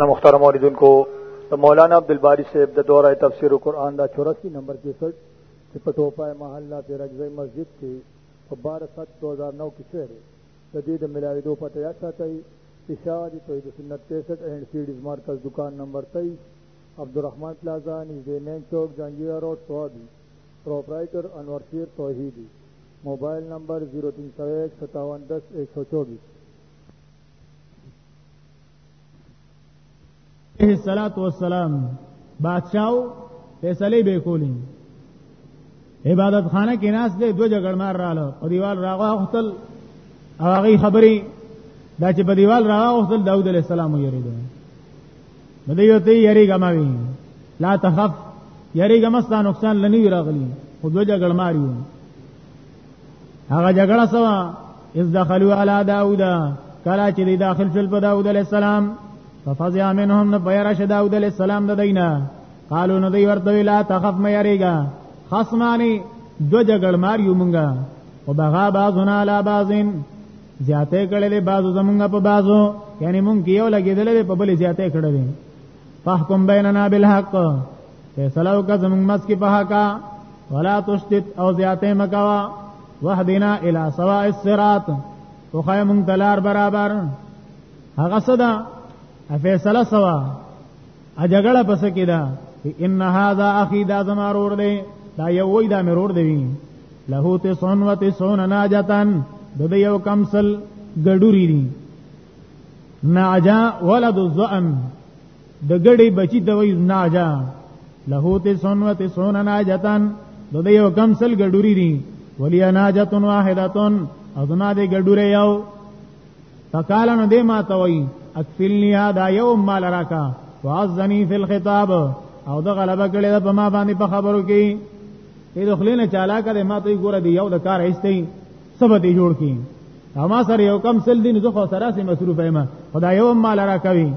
مختار موردن کو مولانا عبدالباری صاحب د دوره تفسیر قرآن دا چوراسی نمبر کی سٹ چې په ټوپای محله کې رجزی مسجد کې په 12 7 2009 کې شعر د دې د ملاویدو پته یا ساتي اشاعه توحید سنت 63 اینڈ سیډز مرکز دکان نمبر 23 عبدالرحمن پلازا نږدې مین چوک جنگیرا روډ سوابي پرپرایټر انور شیر توحیدی موبایل نمبر 03015710124 علیه الصلاۃ والسلام بادشاہو فیصله به کولی عبادت خانه کې ناس دې دوه جګړمار رااله او دیوال راغوا خپل او هغه خبري دا چې په دیوال راغوا خپل داوود علیه السلام یې ریده نو دیو ته یری غماوی لا تخف یری غمستا نقصان لنی راغلی خو دوه جګړمار یو هغه جګړه سوا اذ دخلوا على داوود کلا چې دی داخل شول په داوود علی السلام ففزع منهم نو بیر شه داوود علی السلام د دینا قالو نو دی ورته لا تخف مې یریګا خصمانی دو جګړ مار یو مونږه او بغا بعضنا علی بعضین زیاته کړلې بعضو زمونږه په بعضو یعنی مونږ یو لګیدلې په بل زیاته کړلې فاحکم بیننا بالحق فیصله وکړه زمونږ مس کې په حقا ولا تشتت او زیاته مکوا وحدنا الى سواء الصراط او خای مونږ دلار برابر هغه صدا فیصله سوا اجګړه پس کې دا ان هذا اخي دا زما رور دی دا یو وای دا مې رور دی له ته سون و ته سون ناجتن د دې یو کمسل ګډوري دي ناجا ولد الزئم د ګړې بچی ته وایي ناجا له ته سنوت سون ناجتن د دې یو کم سل ګډوري دي ولی ناجتن واحدتن او زما دې ګډوري یو فقال نو دې ما ته وایي اکفلنی هذا یوم مال راکا وعزنی فی الخطاب او د غلبه کړي د ما باندې په خبرو کې دې خلینو چالاکه دې ما ته ګوره دی یو د کار ایستې سبا دې جوړ کړي اما سره یو کم سل دین زه خو سره سي مصروف ایم خدای یو مال را کوي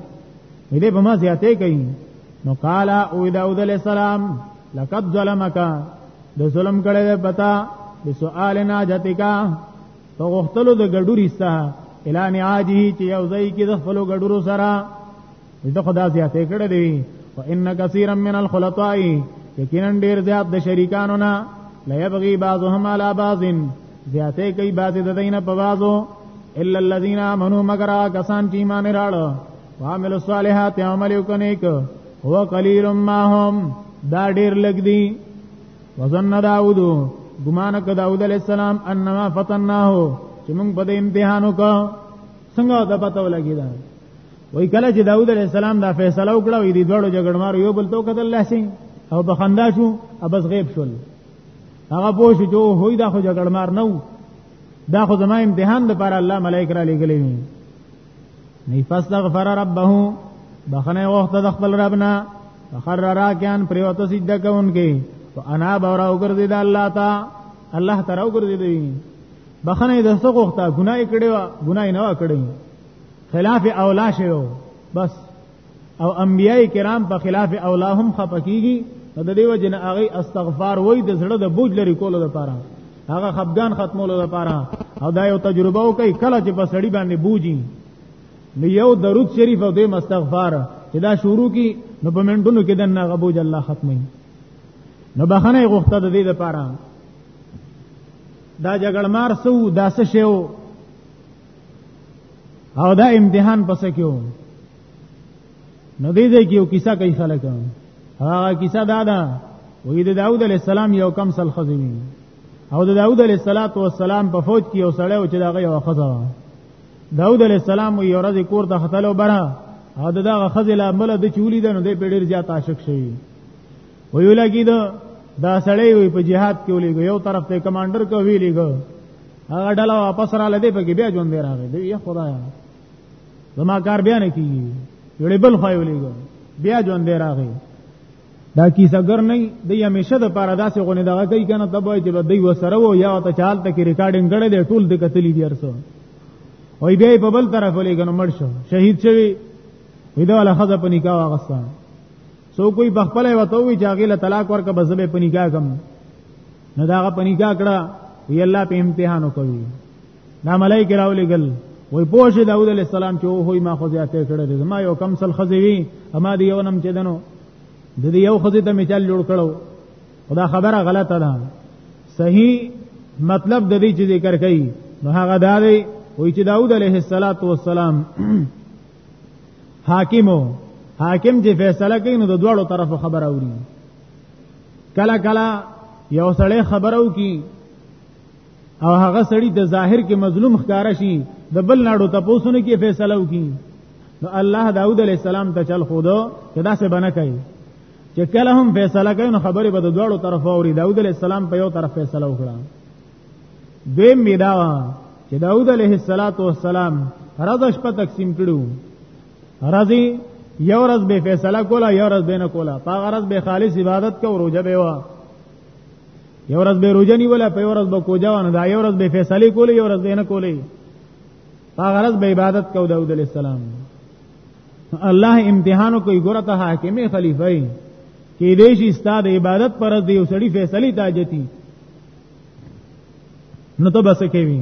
دې په ما زیاتې کوي نو قال او داود علیہ السلام لقد ظلمک د ظلم کړه پتا بسؤال ناجتکا په غختلو د ګډوري سره اعلان عاجی چې یو ځای کې د خپل ګډورو سره د خدا زیاتې کړې دی او ان کثیرا من الخلطاء یقینا ډیر زیات د شریکانو نه لا یبغي بعضهم علی بعض زیاتې کوي بعض د دینه په بعضو الا الذين امنوا مگر کسان چې ایمان راړ وعملوا الصالحات عمل وکنیک هو قلیل ما هم دا ډیر لګ دی وزن داوود ګمان ک داوود علی السلام انما فتناه چې موږ په امتحانو کا څنګه د پتو لګی دا وای کله چې داوود علی السلام دا فیصله وکړه وې دې دوړو جګړمار یو بل تو کتل الله سي او بخندا شو ابس غیب شول هغه پوه شو چې هوی دا خو جګړمار نه وو دا خو زما امتحان د پر الله ملائک را لګلې وي نه فاستغفر ربه بخنه وخت د خپل ربنا فخر راکان پریوت سجده کوونکې تو انا بورا وګرځي د الله تا الله تعالی وګرځي دی بخنه د څه غوښته ګناي کړي وا ګناي نه وا کړي خلاف اولا شوی بس او انبیای کرام په خلاف اولا هم خپکیږي د دې وجنه هغه استغفار وای د زړه د بوج لري کولو لپاره هغه خفقان ختمولو لپاره او دا یو تجربه وکي کله چې په سړی باندې بوجي نو یو درود شریف او د استغفار چې دا شروع کی نو په منډونو کې دنه غبوج الله ختمي نو بخنه غوښته د دې لپاره دا جګړمار سو داسه شیو او دا امتحان پس کېو نو دې دې کېو کیسه کوي خلک هغه کیسه دا ده وې د داوود علی السلام یو کم سل خزوی او د داوود علی السلام په فوج کې یو سړی او چې دا غي یو خزا داوود علی السلام یو ورځ کور ته ختلو بره او دغه خزل عمل د چولی ده نو د پیډر زیات عاشق شي ویل کی دا دا سړی وي په جهاد کې ولېګو یو طرف ته کمانډر کو ویلېګو هغه ډله واپس را لدی په کې بیا ژوند راغی دی یا خدایا زما کار بیا نه کیږي یړې بل خو یو لګو بیا ژوند راغی دا کیسه ګر نه دی همیشه د پاره داسې غونې دغه کوي کنه تبوي چې دوی وسره وو یا ته چال ته کې ریکارډینګ کړي دی ټول د کتلی دی ارسو وای بیا په بل طرف لګنو مړ شو شهید شوی ویدا له خزه په نکاح واغسته سو کوئی بخپله وته وی چې هغه له طلاق ورکه بزبه پنیګا کم نه دا هغه پنیګا کړه وی الله په امتحان وکوي دا ملائکه راولې ګل وای پوښ داوود علی السلام چې وای ما خو زیاته کړې زما یو کم سل خزی وی اما دی یو نم چې دنو د دې یو خزی ته مثال جوړ کړو خدا خبره غلطه ده صحیح مطلب د دې چې ذکر کړي نو هغه دا دی وای چې داوود علیه السلام حاکمو حاکم چې فیصله کوي نو د دوړو طرفو خبر اوري کله کله یو سړی خبرو کی او هغه سړی د ظاهر کې مظلوم ښکار شي د بل ناړو تپوسونه کې فیصله وکي نو الله داوود علی السلام ته چل خودو چې دا څه بنه کوي چې کله هم فیصله کوي نو خبره به د دوړو طرفو اوري داوود علی السلام په یو طرف فیصله وکړه دویم میدا چې داوود علیه السلام رضا شپه تقسیم کړو رضی یو ورځ به فیصله کولا یو ورځ به نه کولا په غرض به خالص عبادت کو روزه به وا یو ورځ به روزه نیولا په یو ورځ به کوجا ونه دا یو ورځ به فیصله کولی یو ورځ به نه کولی په غرض به عبادت کو داوود علیه السلام الله امتحانو کوي ګره ته حاکمه خلیفہ کې دې شي استاد عبادت پر دې وسړي فیصله تاجتی نو ته بس کوي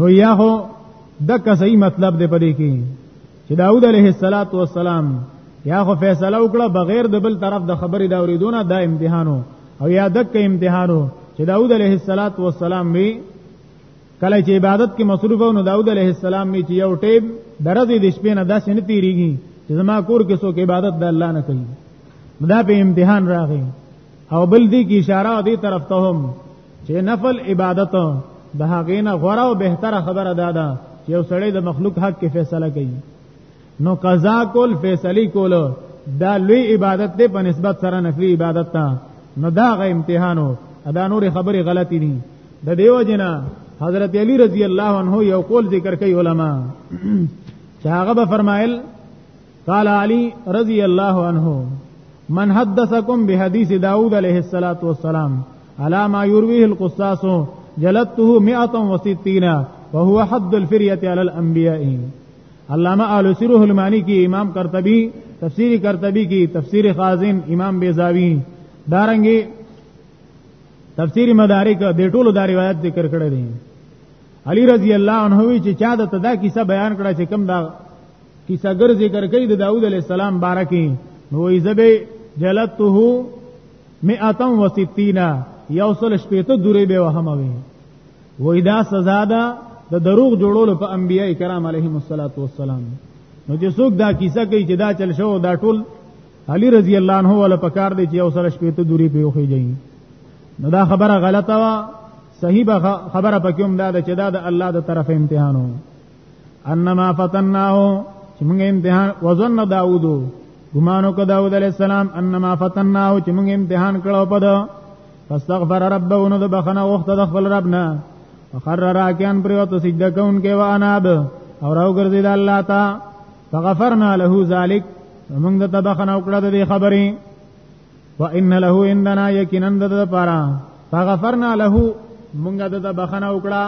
نو یا هو دک صحیح مطلب دی پدې کې چې داوود علیه الصلاۃ والسلام یا خو فیصله وکړه بغیر د بل طرف د خبرې دا اوریدونه دا امتحانو او یا دک امتحانو چې داوود علیه الصلاۃ والسلام وی کله چې عبادت کې مصروف او نو داوود علیه السلام می چې یو ټیب درځي د شپې نه داسې نه تیریږي چې زما کور کې څوک عبادت د الله نه کوي دا په امتحان راغی او بل دی کی اشاره دی طرف ته هم چې نفل عبادت د هغې نه غوړه او بهتره خبره ده چې یو سړی د مخلوق حق کې فیصله کوي نو قضا کول فیصله کول دا لوی عبادت دی په نسبت سره نفلی عبادت ته نو دا غ امتحانو ادا نور خبره غلطی دي د دیو جنا حضرت علی رضی الله عنه یو قول ذکر کوي علما چې هغه به فرمایل قال علی رضی الله عنه من حدثکم بحدیث داوود علیه الصلاۃ والسلام علی ما یرویه القصاص جلدته 160 وهو حد الفریه علی الانبیاء علامه آلوسی روح المانی کی امام قرطبی تفسیر قرطبی کی تفسیر خازن امام بیزاوی دارنګي تفسیر مدارک د ټولو دا روایت ذکر کړی دی علی رضی الله عنه وی چې چا د تدا کیسه بیان کړه چې کم دا کیسه ګر ذکر کړي د داوود علی السلام بارکه نو ایزبه جلته 160 یوصل شپیته دوری به وهموي وای دا سزا ده د دروغ جوړولو په انبیای کرام علیهم الصلاۃ والسلام نو چې څوک دا کیسه کوي چې دا چل شو دا ټول علی رضی الله عنه ولا پکار دی چې او سره شپې ته دوری په یوخی جاي نو دا خبره غلطه وا صحیح خبره پکې هم دا چې دا د الله د طرف امتحان وو انما فتناه چې موږ امتحان وزن داوود ګمانو کو داوود علی السلام انما فتناه چې موږ امتحان کړو په فاستغفر ربه نو د بخنه وخت د خپل ربنا وخر راکان پریوت سجده کون کې واناب او راو ګرځید الله تا فغفرنا له ذلک موږ د تبخنه وکړه د خبرې وان له عندنا یقینا د پاره فغفرنا له موږ د تبخنه وکړه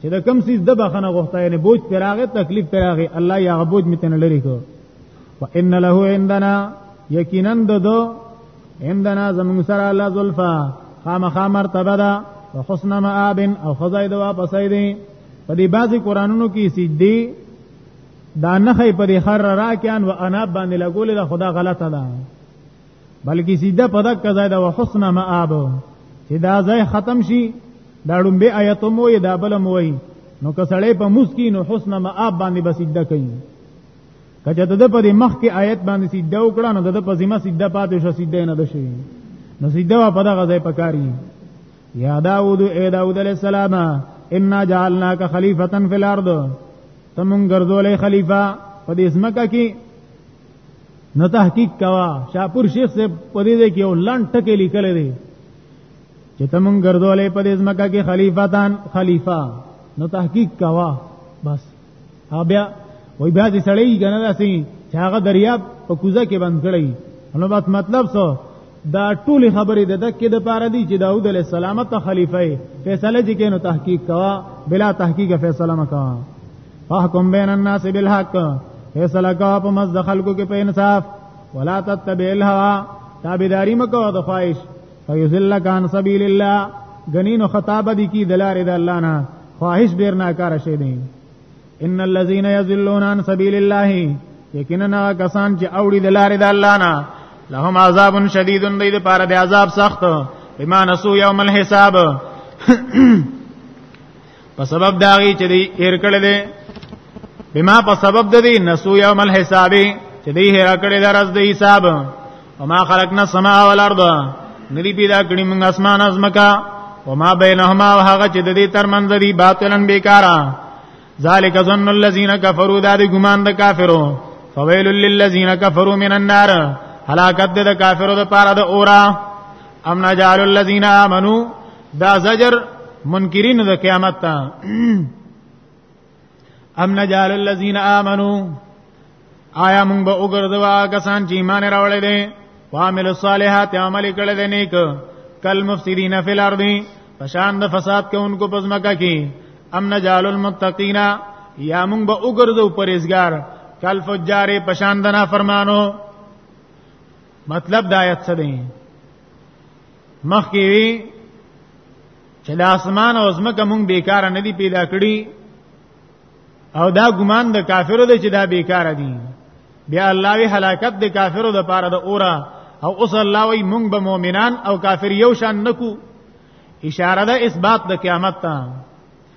چې د کم سیز د بخنه غوښته یعنی بوج پراغه تکلیف پراغه الله یا بوج متن لري کو وان له عندنا یقینا د همدنا زمون سره الله زلفا خامخا مرتبه ده او حسن مآب او خزای دوا پسای دی په دې بعضی قرانونو کې سیدی دا نخې په دې خر راکیان و انا باندې لګولې دا خدا غلطه ده بلکې سیده په دک ځای دا وحسن مآب چې دا ځای ختم شي دا ډومبه آیت مو یې دا بل مو نو کسړې په مسکین حسن مآب باندې بسیده کوي کچه ته د په دې مخ کې آیت باندې سیده وکړه نو د په ذمہ سیده پاتې شو سیده نه ده شي نو سیده په دغه ځای پکاري یا داوود اے داوود علیہ السلام انا جعلناک خلیفتا فی الارض تمون ګرځولې خلیفہ په دې اسمکه کې نو تحقیق کوا شاپور شیخ سے په دې کې یو لن ټکی لیکل دی چې تمون ګرځولې په دې اسمکه کې خلیفتان خلیفہ نو تحقیق کوا بس او بیا وای بیا دې سړی کنه داسې چې هغه دریاب په کوزه کې بند کړی نو بس مطلب څه دا ټول خبرې د دکې د پاره دي چې داوود علیه السلام ته خلیفہ فیصله چې کینو تحقیق کوا بلا تحقیق فیصله مکا فحکم بین الناس بالحق فیصله کا په مز د خلکو کې په انصاف ولا تتبع الهوا تابعداري مکو د خواهش فیذلک عن سبیل الله غنین خطاب دي کی دلاره د الله نه خواهش ډیر ناکاره شي دي ان الذين يضلون عن سبيل الله یقینا کسان چې اوړي د لارې د الله نه لهم عذاب شدید دی د پاره د عذاب سخت بما نسو یوم الحساب په سبب داغي چې دی هر کړه دي بما په سبب د دې نسو یوم الحساب چې دی هر کړه درز د حساب وما خلقنا السماء والارض ندی پیدا کړی موږ اسمان از مکا وما بینهما وهغه چې د دې ترمنځ دی باطلن بیکارا ذالک ظن الذين كفروا دا دی ګمان د کافرو فویل للذین کفروا من النار هلاکت د کافرو د پاره د اورا ام نجعل الذين امنوا دا زجر منکرین د قیامت ته ام نجال الذين امنوا آیا موږ به وګرځوا کسان چې ایمان راوړل دي وعمل الصالحات عمل کړل دي نیک کل مفسدين في الارض پشان د فساد کوونکو پزماکه کې ام نجال المتقین یا موږ به وګرځو پرېزګار کل فجار پشان د نافرمانو مطلب د آیت څه دی مخکې چې له اسمان او زمکه مونږ بیکاره نه دی پیدا کړی او دا ګمان د کافرو دی چې دا بیکاره دي بیا الله وی هلاکت د کافرو د پاره د اورا او اوس الله وی مونږ به مؤمنان او کافر یو شان نکو اشاره ده اثبات د قیامت ته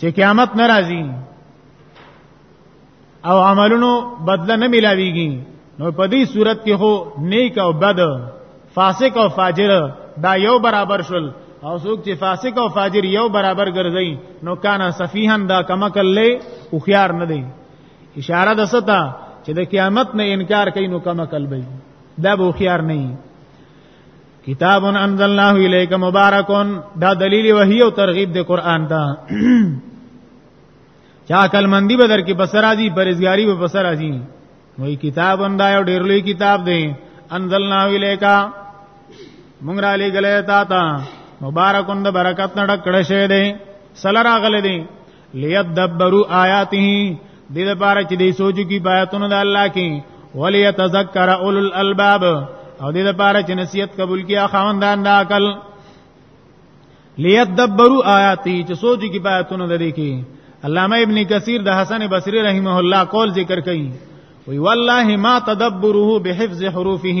چې قیامت ناراضي او عملونو بدله نه ملاويږي نو په دې صورت کې هو نیک او بد فاسق او فاجر دا یو برابر شول او څوک چې فاسق او فاجر یو برابر ګرځي نو کانا سفیهن دا کمکل له او خيار نه دی اشاره د ستا چې د قیامت نه انکار کوي نو کمکل به دا به خيار نه کتاب انزلناه الیک مبارکون دا دلیل وحی او ترغیب د قران دا چا عقل مندی بدر کې بسر ازي پرزګاری به بسر ازي وای کتاب اندا یو ډیر لوی کتاب دی انزلناه الیک مونږ را لګلې تا تا مبارکون د برکت نه ډک کړه شه دی سلرا غل دی ليدبروا آیاته دې لپاره چې دې سوچو کې آیاتونو د الله کې وليتذکر اول الالباب او دې لپاره چې نصیحت قبول کیا خواندان د عقل ليدبروا آیاته چې سوچو کې آیاتونو د دې کې علامه ابن کثیر د حسن بصری رحمه الله قول ذکر کړي وی والله ما تدبره بحفظ حروفه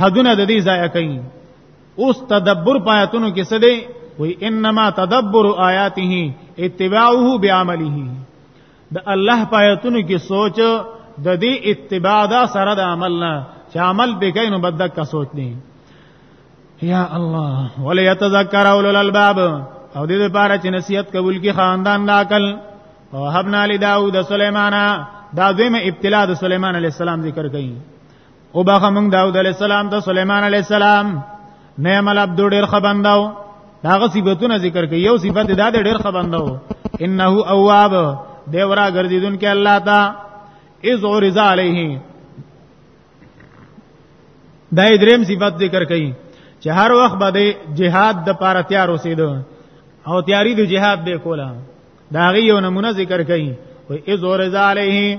حدونه د دې ضایع کوي اوس تدبر پایتونو کې څه دی وی انما تدبر آیاته اتباعه بعمله د الله پایتونو کې سوچ د دې اتباع دا سره د عمل نه چې عمل به کوي نو بد کا سوچ نه یا الله وليتذكر اولو الالباب او دې لپاره چې نصیحت قبول کی خاندان د عقل او حبنا لداود سليمانا دا دویمه ابتلا د سليمان عليه السلام ذکر کړي او باغه موږ داوود علی السلام ته سليمان علی السلام نعم العبد ډیر خبنداو داغه صفاتونه ذکر کوي یو صفت دا ډیر خبنداو انه اواب دیورا ګرځیدون کې الله تا از اورز علیه دا دریم صفت ذکر کوي چې هر وخت به جهاد د پاره تیار اوسېدو او تیاری د جهاد به کولا دا غي یو نمونه ذکر کوي و از اورز علیه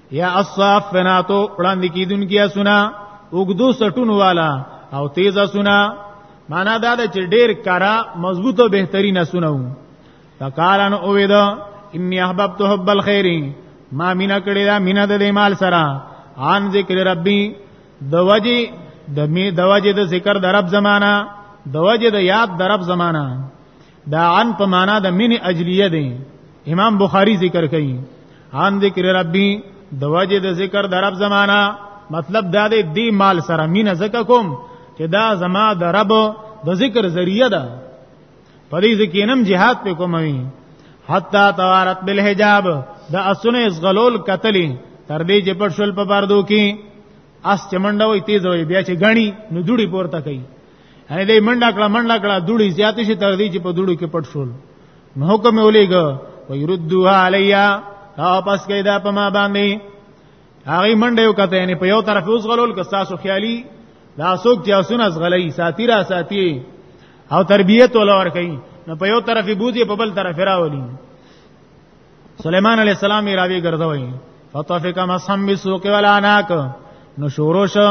یا الصافنات وړاندې کیدونکي اسونه وګدو سټون والا او تیز اسونه معنا دا ده چې ډیر کرا مضبوط او بهترین اسونه وو فقالن اویدا انی احببت حب الخير ما مینا کړی دا مینا د مال سره ان ذکر ربی د وجه د می د وجه د ذکر د رب زمانہ د وجه د یاد د رب زمانہ دا عن په معنا د مینې اجلیه دی امام بخاری ذکر کوي عن ذکر ربی د وجه د ذکر د رب زمانہ مطلب دا دی دی مال سره مینه زکه کوم چې دا زما د رب د ذکر ذریعہ ده په دې ځکه نم jihad په کوموي حتا توارت بالحجاب دا اسونه زغلول قتلی تر دې چې پټ شول په پردو کې اس چمنډه وي تیز وي بیا چې غني نو دوړي پورته کوي هغه دې منډه کړه منډه کړه دوړي زیاتې شي تر دې چې په دوړو کې پټ شول نو حکم ولېګو ويردوها علیا او پس کې دا په ما باندې هغه منډه یو کته یعنی په یو طرف اوس غلول که تاسو خیالي دا څوک چې اسونه غلې ساتي را ساتي او تربیت ولا ور کوي نو په یو طرف بوزي په بل طرف راولي سليمان عليه السلام یې راوي ګرځوي فطفق مسحم بسوق ولا ناک نو شورو شو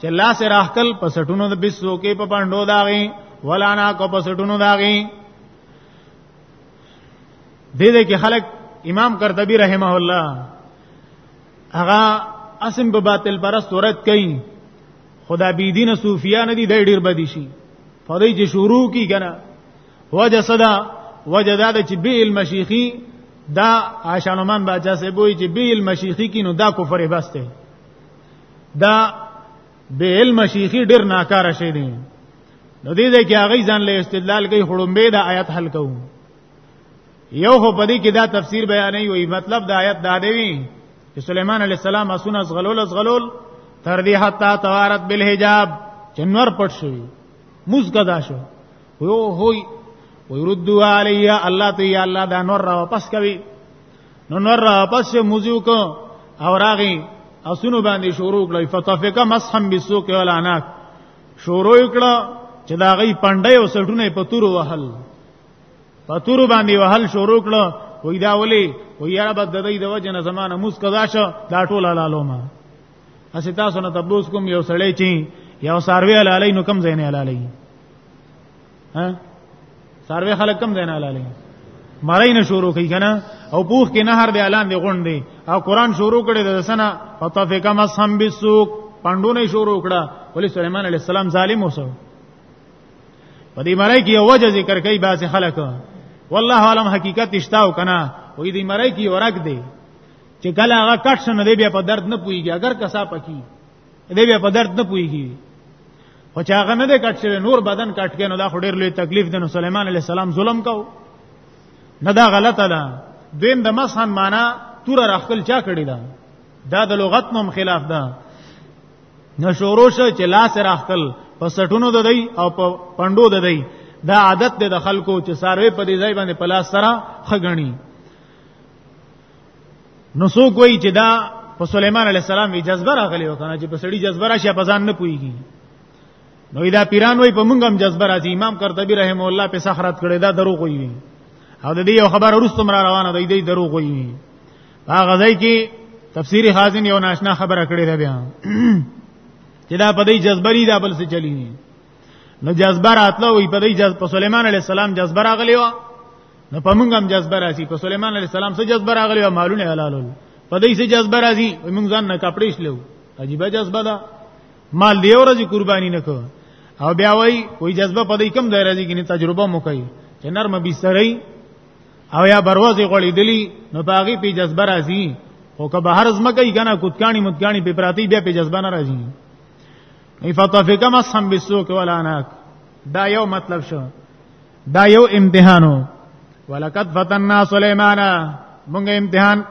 چې لاس راخل په سټونو د بسو کې په پاندو داغي ولا نا کو په سټونو داغي دې دې کې خلک امام قرطبي رحمه الله هغه اسم په باطل پرست ورت کوي خدا بی دین صوفیا نه دي ډېر بدی شي فدای چې شروع کی کنه وجه صدا وجه دا چې به المشیخی دا عاشانومان باچا سه بوئی چې به المشیخی کینو دا کفر بسته دا به المشیخی ډیر ناکاره شي دي نو دې دې کې هغه ځان له استدلال کوي خړومبه دا آیت حل کوو یو خو پدې کې دا تفسیر بیانې وي مطلب دا آیت دا دی چې سليمان عليه السلام اسونه غلول غلول تر دې حتا توارت بالحجاب جنور پټ شوی موز قضا شو هو هو ويردوا علي الله ته یا الله دا نور را واپس کوي نو نور را واپس موزیو کو او راغي اسونو باندې شروع کړی فطفق مسحم بالسوق والعناق شروع کړه چې دا غي پندای او سټونه په تور وهل په تور باندې وهل شروع کړه وې دا ولي وې یا بد د دې د وجنه زمانه موس قضا شو دا ټول لاله ما اسی تاسو نه تبوس کوم یو سړی چی یو ساروی علی نو کم زین علی ها ساروی خلک کم زین علی مړی نه شروع کوي کنه او پوخ کې نهر دی اعلان دی غون دی او قران شروع کړي د سنه فطفق مسحم بالسوق پندونه شروع کړه ولی سليمان عليه السلام ظالم وسو په دې مړی کې وجه ذکر کوي بعض خلک والله عالم حقیقت اشتاو کنه وې دې مړی کې ورګ دی چې کله هغه کټ شنه دی بیا په درد نه پويږي اگر کسا پکی دی بیا په درد نه پويږي خو چې هغه نه دی کټ شوی نور بدن کټ کینو دا خو ډیر لوی تکلیف دی نو سليمان عليه السلام ظلم کو نه دا غلطه ده دین د مسحن معنا تور راخل چا کړی دا دا د لغت نوم خلاف ده نو شورو شو چې لاس راخل په سټونو د دی او په پندو د دی دا عادت دی د خلکو چې ساروی په دې ځای باندې پلاس سره خګنی نو سو کوئی چې دا په سليمان عليه السلام یې جذبه راغلی وکنه چې په سړی جذبه راشي په ځان نه پويږي نو دا پیران وای په مونږ هم جذبه راځي امام قرطبي رحم الله په سخرات کړي دا دروغ وي او د دې یو خبر ورسته مر روانه دی دې دروغ وي هغه ځای کې تفسیر خازن یو ناشنا خبره کړې ده بیا چې دا په دې جذبه لري دا بل څه چلی نه نو جذبه راتلو وي په دې جذبه سليمان عليه السلام جذبه راغلی و نو په موږ هم جذبه راځي په سليمان عليه السلام سره جذبه راغلی او مالونه حلال ول په دې سره جذبه راځي موږ ځان نه کپړې شلو عجیب جذبه ده مال دی ورځي قرباني نه کو او بیا وای وای جذبه په دې کم ځای راځي کې تجربه مو کوي چې نرمه به سره او یا بروازي غړې دلی نو پاغي په جذبه راځي او که بهر زما کوي کنه کوتکانی متکانی په پراتی بیا په جذبه نه راځي ایفطفکم اصحاب بالسوق والاناک دا یو مطلب شو دا یو امتحانو ولقد فتننا سليمان مونږه امتحان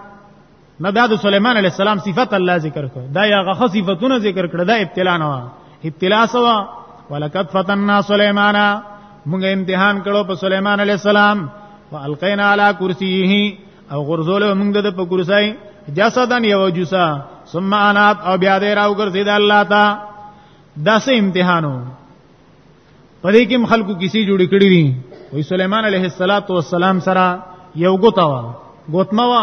نه دا د سليمان عليه السلام صفت الله ذکر کړ دا یا غخ صفاتونه ذکر کړ دا ابتلا نه ابتلا سوا ولقد فتننا سليمان مونږه امتحان کړو په سليمان عليه السلام والقينا على كرسيه او غرزول مونږ د په کرسي جسدن یو جسا ثم انات او بیا دې راو ګرځید الله تا داسې امتحانو پدې کې خلکو کیسې جوړې کړې دي وې سليمان عليه السلام سره یو ګوتا و ګوتما و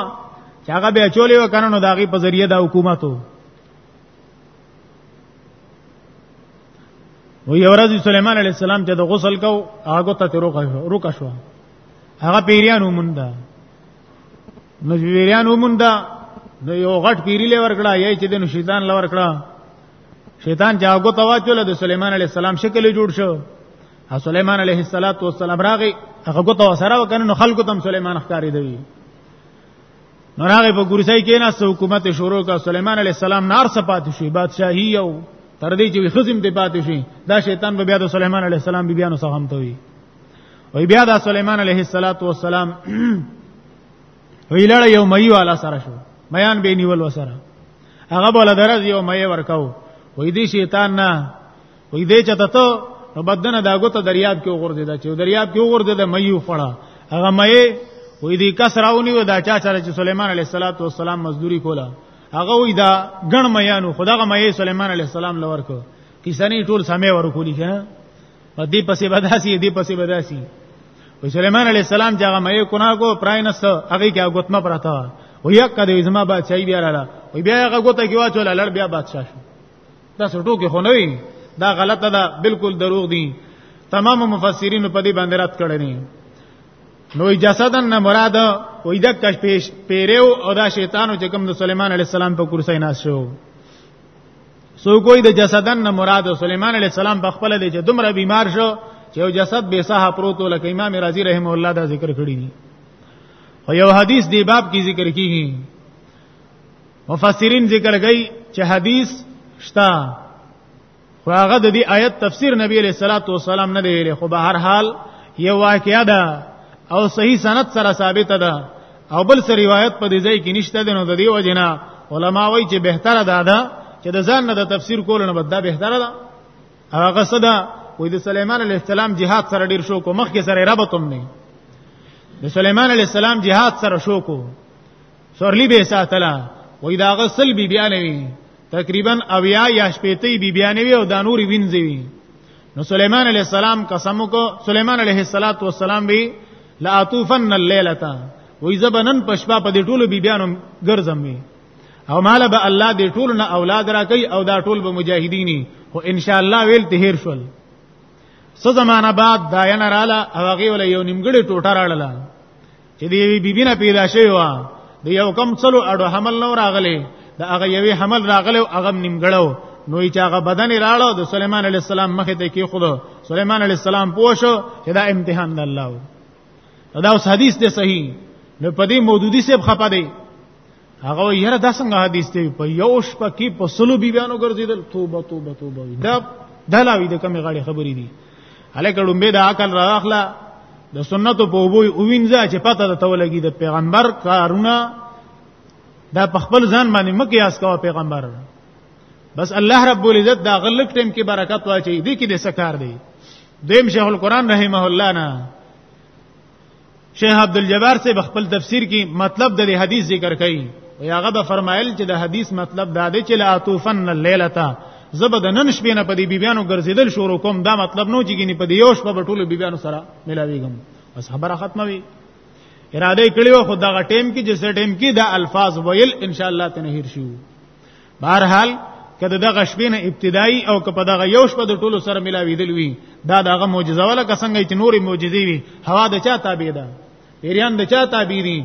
چې هغه به چولې و کنه نو داغي په ذریعہ د حکومتو و یو ورځ سليمان عليه السلام چې د غسل کو هغه ته روکا شو روکا شو هغه پیریان ومنده نو پیریان ومنده نو یو غټ پیری لور کړه یی چې د شیطان لور کړه شیطان چې هغه ته واچول د سليمان عليه السلام شکل جوړ شو او سليمان عليه السلام راغی هغه ګوتو سره وکنه نو خلکو تم سليمان ښکاری دی نو هغه په ګورسای کې نه حکومت شروع کا سليمان عليه السلام نار سپات شي بادشاہي او تر دې چې خزم دې پاتې شي دا شیطان به بیا د سليمان عليه السلام بیا نو سهم ته وي او بیا د سليمان عليه السلام ویلړ یو مې والا سره شو میان به نیول وسره هغه بول درز یو مې ورکاو وې دې شیطان نه وې دې چته ته نو بدن دا غوته دریاب کې وګرځي دا چې دریاب کې وګرځي دا مې یو خړه هغه مې وې دې کسراونی و دا چا چا چې سليمان عليه السلام مزدوري کوله هغه وې دا ګڼ میانو خدغه مې سليمان عليه السلام لور کو کیسانی ټول سمې ورکولې کنه په دې پسې بداسي دې پسې بداسي او سليمان عليه السلام چې هغه مې کنا کو پراینس هغه کې غوتمه پراته او یک کده زما بادشاہي بیا رااله او بیا هغه غوته کې واچول لړ بیا بادشاہ شو دا څټو کې خو نه وي دا غلطه ده بالکل دروغ دي تمام مفسرین په دې باندې رات کړی نه نو جسدن نه مراد او د کش پیش پیرو او دا شیطانو چې کوم د سليمان عليه السلام په کرسي ناس شو سو کوئی د جسدن نه مراد سليمان عليه السلام په خپل دی چې دومره بیمار شو چې یو جسد به صح پروت لکه امام رازي رحم الله دا ذکر کړی دی او یو حدیث دی باب کې ذکر کیږي مفسرین ذکر کوي چې حدیث شتا خو هغه د دې آیت تفسیر نبی علیہ الصلوۃ والسلام نه دی خو به هر حال یو واقعیا ده او صحیح سند سره ثابت ده او بل سره روایت په دې ځای کې نشته ده نو د دې وجنه علما وایي چې بهتره ده ده چې د ځان نه د تفسیر کول نه بد ده بهتره ده هغه صدا وې د سليمان عليه السلام jihad سره ډیر شو کو مخ کې سره ربط هم نه د سليمان عليه السلام jihad سره شو کو سورلی به ساتلا وې دا غسل بی بیان وی تقریبا اویا یا شپېتې بیبیانې وي او دا نورې وینځي وي نو سليمان عليه السلام قسم کو سليمان عليه الصلاه والسلام به لا اطوفن الليله وې زبنن پشپا په دې ټولو بیبيانو ګرځم وي او مال به الله دې ټولو نه اولاد را کوي او دا ټول به مجاهدینی خو ان شاء الله ویل ته هیر شول څه زمانہ بعد داینه رااله هغه ول یو نیمګړی ټوټه راړله چې دی یوې بیبي نه پیدا شوی و د یو کم څلو اډو حمل نو راغلی د هغه یوې حمل راغلی او هغه نیمګړو نو چې هغه بدن راړو د سليمان عليه السلام مخ ته کې خود سليمان عليه السلام پوښو چې دا امتحان د الله دا اوس حدیث دی صحیح نو په دې مودودی سب خپه دی هغه یره دا څنګه حدیث دی په یو شپه کې په سلو بیبیانو ګرځیدل توبه توبه توبه دا دلاوی د کمی غاړي خبرې دي هلکه ډومبه د عقل راخلا د سنتو په وبوي اوینځه چې پته د تولګي د پیغمبر کارونه دا په خپل ځان باندې مکه یاس کا پیغمبر بس الله رب العزت دا غلک ټیم کې برکت واچي دي کې د سکار دی دیم شیخ القران رحمه الله نه شیخ عبد الجبار سے خپل تفسیر کې مطلب د حدیث ذکر کړي او هغه به فرمایل چې د حدیث مطلب دا دی چې لا طوفن الليلتا زبد نن شپې نه پدی بیبیانو ګرځیدل شروع کوم دا مطلب نو چې ګنې پدی یو شپه په ټولو بیبیانو سره ملاویږم بس خبره ختمه وي اراده کړیو خدای غټیم کې جسه ټیم کې دا الفاظ ویل ان شاء الله تنهیر شي بهرحال کله دغه شپې نه ابتدایي او کله دغه یو شپه د ټولو سره ملاوي دل وی دا دغه معجزه ولا کسنګ چې نورې معجزې وی هوا د چا تابع ده پیریان د چا تابع دي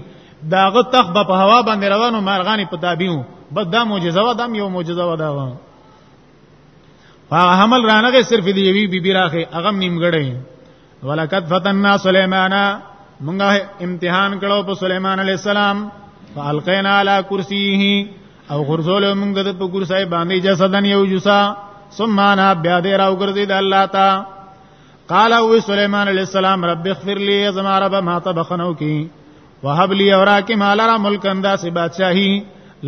داغه تخ په هوا باندې روانو مارغانی په تابعو بس دا معجزه و دم یو معجزه و دا و هغه حمل رانغه صرف دی وی بی بی راخه اغم نیمګړې ولقد فتننا سليمان مونږه امتحان کړو په سليمان عليه السلام فالقينا على كرسيه او غرزول مونږ د په کرسي باندې جسدن یو جسا ثم انا بیا دې راو ګرځید الله تا قال او سليمان عليه السلام رب اغفر لي زما رب ما تبخنو کی وهب لي اوراک مال را ملک اندا سی بادشاہي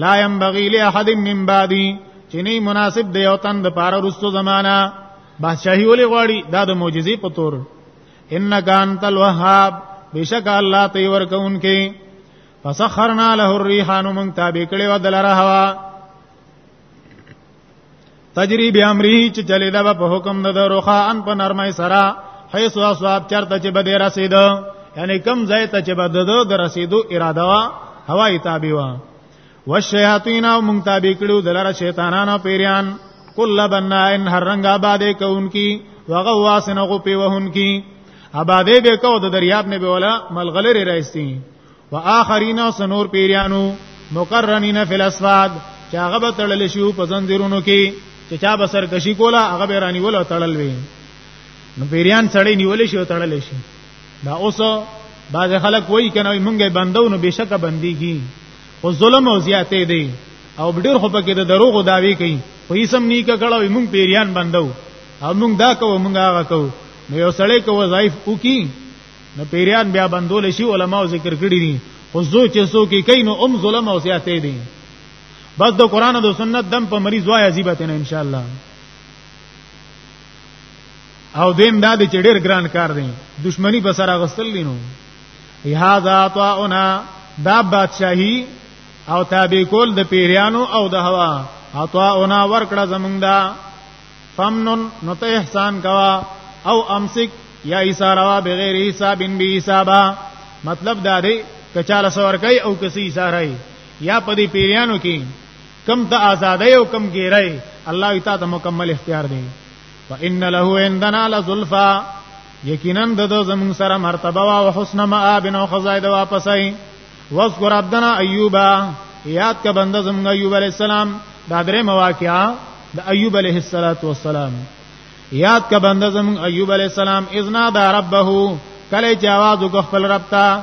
لا ينبغي لاحد من بعدي چې نه مناسب دی او تند پار رستو زمانہ بادشاہي ولې غواړي دا د معجزې په تور انک انت الوهاب بشک الله تی ورکونکي فسخرنا له الريح نو مونږ تابع کړي و دلاره هوا تجری به امره چې چلی دا په حکم د روخا ان په نرمۍ سره حيث اصحاب چرته چې بده رسید یعنی کم ځای ته چې بده د رسیدو اراده وا هوا یې تابع وا والشیاطین او مونږ تابع کړو دلاره شیطانان او پیریان کل بنا ان هر رنگ آبادې کوونکی وغواس نه غو پیوهونکی آبادې به کو د دریاب نه به ولا ملغلره راځي واخرین سنور پیریانو مقرنین فی الاسفاد چې هغه به تړل شي په زنجیرونو کې چې چا به سرکشي کوله هغه به رانیول او تړل وي نو پیریان سړی نیول شي او تړل شي دا اوس بعض خلک وایي کنه مونږه بندو نو بشکه بنديږي خو ظلم او زیاتې دی او ډیر خو پکې د دروغ داوی کوي خو یې سم نیک کړه وي مونږ پیریان بندو او مونږ دا کوو مونږ هغه کوو نو یو سړی کو وظایف وکي نو پیریان بیا بندول شي علما ذکر کړی دي خو زو چې سو کې کین ام ظلم او زیاتې دي بس د قران او د سنت دم په مریض وای عزیبت نه ان شاء الله او دیم دا د چډیر ګران کار دی دشمنی په سره غسل لینو هذا طاعنا دا بادشاہي او تابع کول د پیریانو او د هوا عطاؤنا ورکړه زمونږ دا فمنن نو ته احسان کوا او امسک یا عیسی روا بغیر حساب بی حسابا مطلب دا دی کچاله سور کوي او کسی عیسی راي یا په دې پیریانو کې کم ته آزادې او کم ګیرای الله تعالی ته مکمل اختیار دی فإن له عندنا لزلفا یقینا د دو زمون سره مرتبه او حسن مآب او خزای د واپسای واذکر عبدنا ایوب یاد کا بنده زمون ایوب علی السلام دا درې مواقعا د ایوب علیه السلام یاد کا بنده زمون ایوب علیه السلام اذنا دا ربه کله چې आवाज وکړ خپل رب ته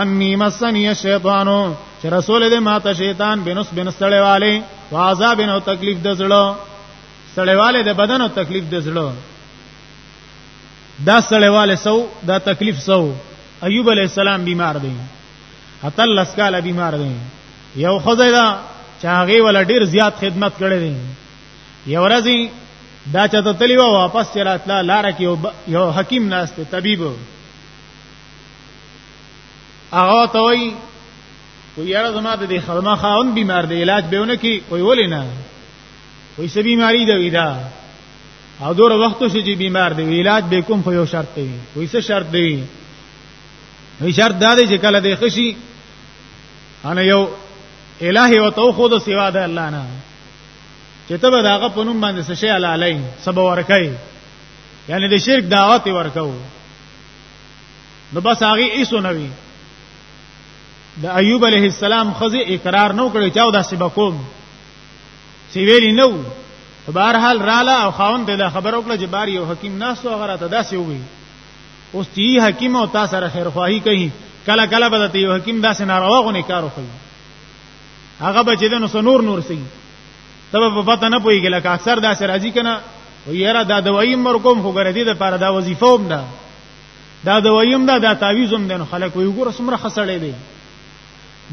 انی مسنی شیطانو چې رسول دې ماته شیطان بنس بنس تړواله وعذاب او تکلیف د زړه سړیواله د بدن او تکلیف د زړه دا سړیواله سو دا تکلیف سو ایوب علی السلام بیمار دی اتل لسکاله بیمار دی یو خدای دا چې هغه ول ډیر زیات خدمت کړی دی یو ورځ دا چې ته تلی و واپس چراتلا لار کې یو حکیم ناشته طبيب هغه ته وی و یاره زما د خدمه خاون بیمار دی علاج بهونه کی وی ولې نه وې سې بیماری دی ویدا او دور وخت شي چې بیمار دی علاج به کوم خو یو شرط دی وې سې شرط دی وې شرط دا دی چې کله دی خشي انا یو الہی او تو خود سوا ده الله نه چې ته به داغه په نوم باندې څه شی حلالای سبا ورکای یعنی د شرک دعوت ورکاو نو بس هغه ایسو نوي د ایوب علیه السلام خزه اقرار نو کړی چاو دا سبا کوم سی ویلی نو په بهر حال رااله او خاوند له خبر وکړه چې بار یو حکیم ناس او غره ته داسې وي اوس تی حکیم او تاسو سره خیر خواهی کوي کله کله به ته یو حکیم داسې ناروا غونې کار کوي هغه به چې د نو نور نور سي تبه په پته نه پويږي لکه اکثر داسې راځي کنه و یاره دا دوايي مر کوم خو ګره دي د پاره دا وظیفه هم ده دا دوايي هم ده دا تعویذ هم ده خلک وي ګور سمره خسړې دي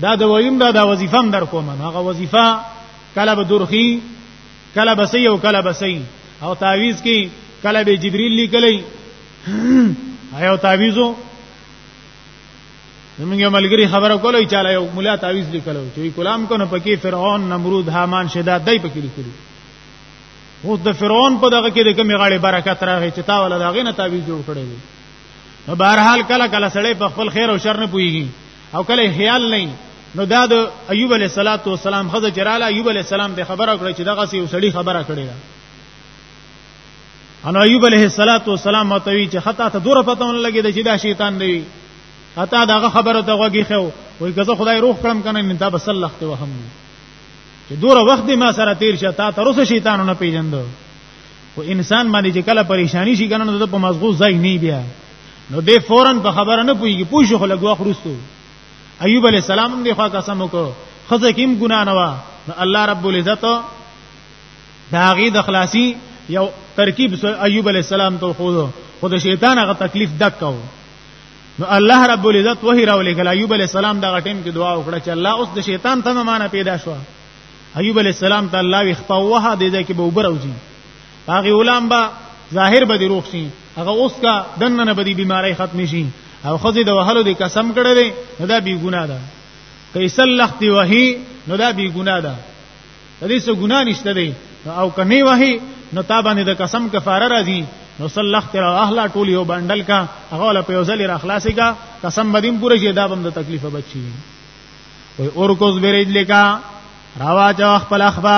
دا د ویم دا د وظیفه هم در کوم هغه وظیفه کله به درخی کله به سی او کله به سی او تعویز کی کله به جبرئیل لیکلی ایو تعویزو زمونږ یو ملګری خبره کوله چې چاله یو مولا تعویز لیکلو چې کلام کو نه پکې فرعون نمرود هامان شداد دای پکې لیکلو اوس د فرعون په دغه کې د کمی غاړي برکت راغی چې تا ولا دغه نه تعویز جوړ کړی نو بهرحال کله کله سړی په خپل خیر او شر نه پويږي او کله خیال نه نو دا د ایوب علیه صلوات و سلام خزه چراله ایوب علیه السلام ته خبره کړې چې دغه سی وسړي خبره کړې ده انو ایوب علیه صلوات و سلام متوي چې خطا ته دوره پته ونه لګي چې دا شیطان دی خطا دغه خبره ته وګی خو وای کزه خدای روح کړم کنه نن تا بس الله ته وهم چې دوره وخت ما سره تیر شه تا تر اوسه شیطانونه پیژندو او انسان باندې چې کله پریشانی شي کنه نو په مزغو ځای نه بیا نو دې فورن په خبره نه پويږي پوښو خلک واخ رستو ایوب علی السلام هم دی خوا قسم وکړو خزه کیم ګنا نه وا نو الله رب العزت داغي د خلاصي یو ترکیب ایوب علی السلام ته خو خو د شیطان هغه تکلیف دک کو نو الله رب العزت وحی راولې کله ایوب علی السلام دا ټیم کې دعا وکړه چې الله اوس د شیطان ته معنی پیدا شو ایوب علی السلام ته الله وی خپوه د دې کې به وبروزي هغه غلام با ظاهر به دی روغ شي هغه اوس کا دنه نه بدی بیماری ختم شي او خزه د وهلو د قسم کړه دی دا بی ګناه ده کیسل لخت وهی نو دا بی ګناه ده د دې څه ګناه نشته دی او کني وهی نو تا باندې د قسم کفاره راځي نو صلی الله تعالی اهلا ټول یو بندل کا هغه له پیوزل را خلاصې کا قسم بدیم پوره شي دا بم د تکلیف بچي وي اور کوز بیرید لکا راواچا خپل اخبا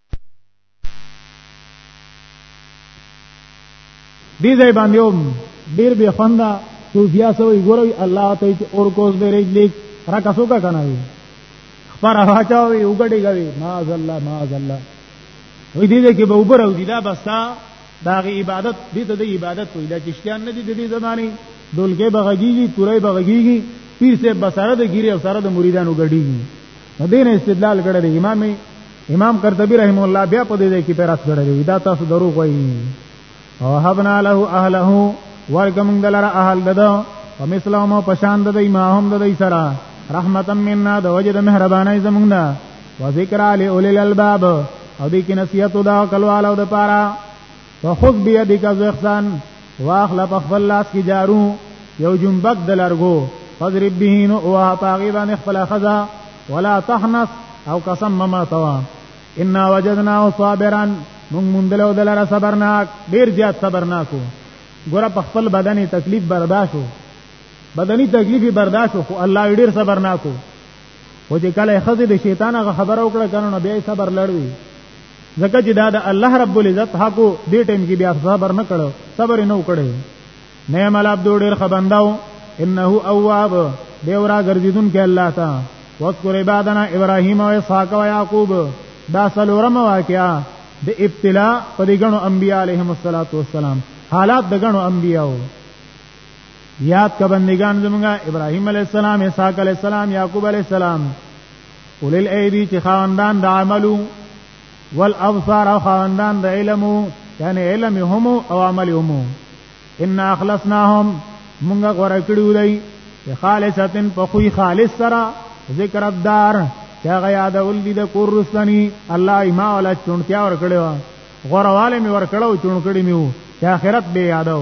دې ځای باندې هم ډیر به خندا صوفیا سوې ګوروي الله ته چې اور کوز به رېج لیک را کسو کا کنه وي خبر راچاوي وګړي غوي ماذ الله ماذ الله وې دې کې به وبر او دي دا بستا داغه عبادت دې ته د عبادت وې دا چشتیان نه دي د دې زماني دولګه بغږیږي تورې بغږیږي پیر سے بسره د ګیره او سره د مریدانو غړیږي په دې نه استدلال کړی دی امام امام قرطبي رحم الله بیا په دې کې پیراس کړی دی دا تاسو دروغ وایي او حبنا له اهله ورکم دلر اهل ددو ومثلهم پشان د دی ما هم د دی سره رحمتا منا د وجد مهربانای زمونږ نه وذکر علی اولل الباب او دې کې نصیحت دا کلوالو د پاره فخذ بيدک زخسان واخل په خپل لاس کې جارو یو جنبک د لرګو فضرب به نو او پاغي باندې خپل خزا ولا تحنس او قسم مما توا ان وجدنا صابرا مونږ مندلو دلاره صبرناک ډیر زیات صبرناکو ګوره په خپل بدني تکلیف برداشت بدني تکلیف برداشت خو الله ډیر صبرناکو او چې کله خزه د شیطان هغه خبره وکړه کنه نو بیا صبر لړوي ځکه چې دا د الله رب العزت حق دې ټیم کې بیا صبر نه کړو صبر نه وکړي نعم العبد ډیر خبنداو انه اواب دی ورا ګرځیدون کې الله تا وذكر عبادنا ابراهيم او اسحاق او يعقوب دا سلورم واقعا د ابتلا په دې غنو انبياله عليهم الصلاه والسلام حالات د غنو انبياو یاد کا بندگان زمونږه ابراهیم علی السلام اسحاق علی السلام یعقوب علی السلام اولل ایدی چې خواندان د عملو والابصار او خواندان د علمو یعنی علم هم او عمل هم ان اخلصناهم مونږه غوړه کړو دی خالصتن په خوې خالص سره ذکر الدار چې هغه یادول دي د کور رسنی الله ایما ولا چونتیا ور کړو غورواله می ور کړو چون کړی میو چې اخرت به یادو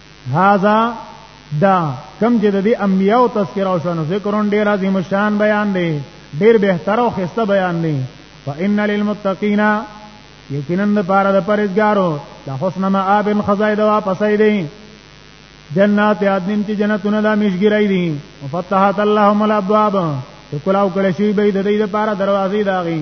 هاذا دا کم چې د دې انبیاء او تذکرہ او شنو ذکرون ډیر عظیم شان بیان دی ډیر بهتر او خسته بیان دی فإن للمتقین یقینا د پاره د پرېزګارو د حسن مآب خزای د واپسې دی جنات عدن چې جنتونه د مشګرای دي مفتحات اللهم الابواب کلاو کله شي به د دې لپاره دروازې داغي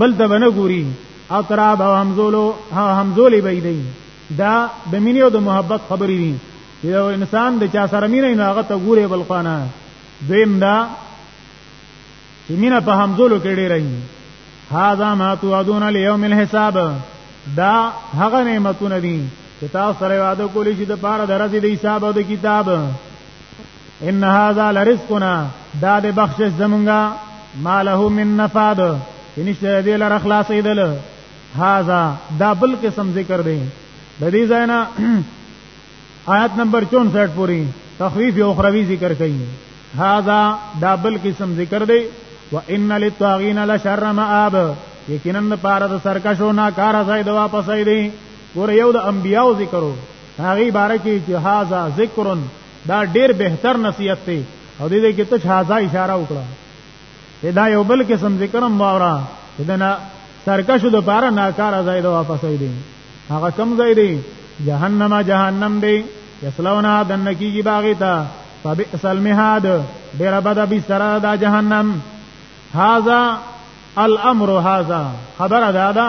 بل ته نه ګوري اطراب او همزولو ها همزولي به دی دا د مینې او د محبت خبرې دي یو انسان د چا سره مینه نه هغه ته ګوري بل خانه دیم دا چې مینه په همزولو کې ډېر راځي هاذا ما توعدون ليوم الحساب دا هغه نعمتونه دي چې تاسو سره وعده کولی شي د پاره درځي د حساب او د کتاب ان هاذا لرزقنا دا د بخش زمونږه ما له من نفاد نشته دې لر خلاصې دل هاذا دا بل قسم ذکر دی د دې ځاینا آیت نمبر 64 پوری تخفیف او اخروی ذکر کړي هاذا دا بل قسم ذکر دی وان للطاغین لشر مآب یقینا د پاره د سرکشو نه کار ځای د واپس ایدي ګور یو د انبیاو ذکرو هغه بارکه چې هاذا ذکرن دا ډیر بهتر نصیحت دی او دې کې ته شاهزا اشاره وکړه دا یو بل قسم ذکر هم واورا دنا سرکشو د پاره ناکار ځای دا واپس دی هغه کم ځای دی جهنم جهنم دی یسلونا دنکی باغی تا فبئس المهاد ډیر بد به سره دا جهنم هاذا الامر هاذا خبر ادا دا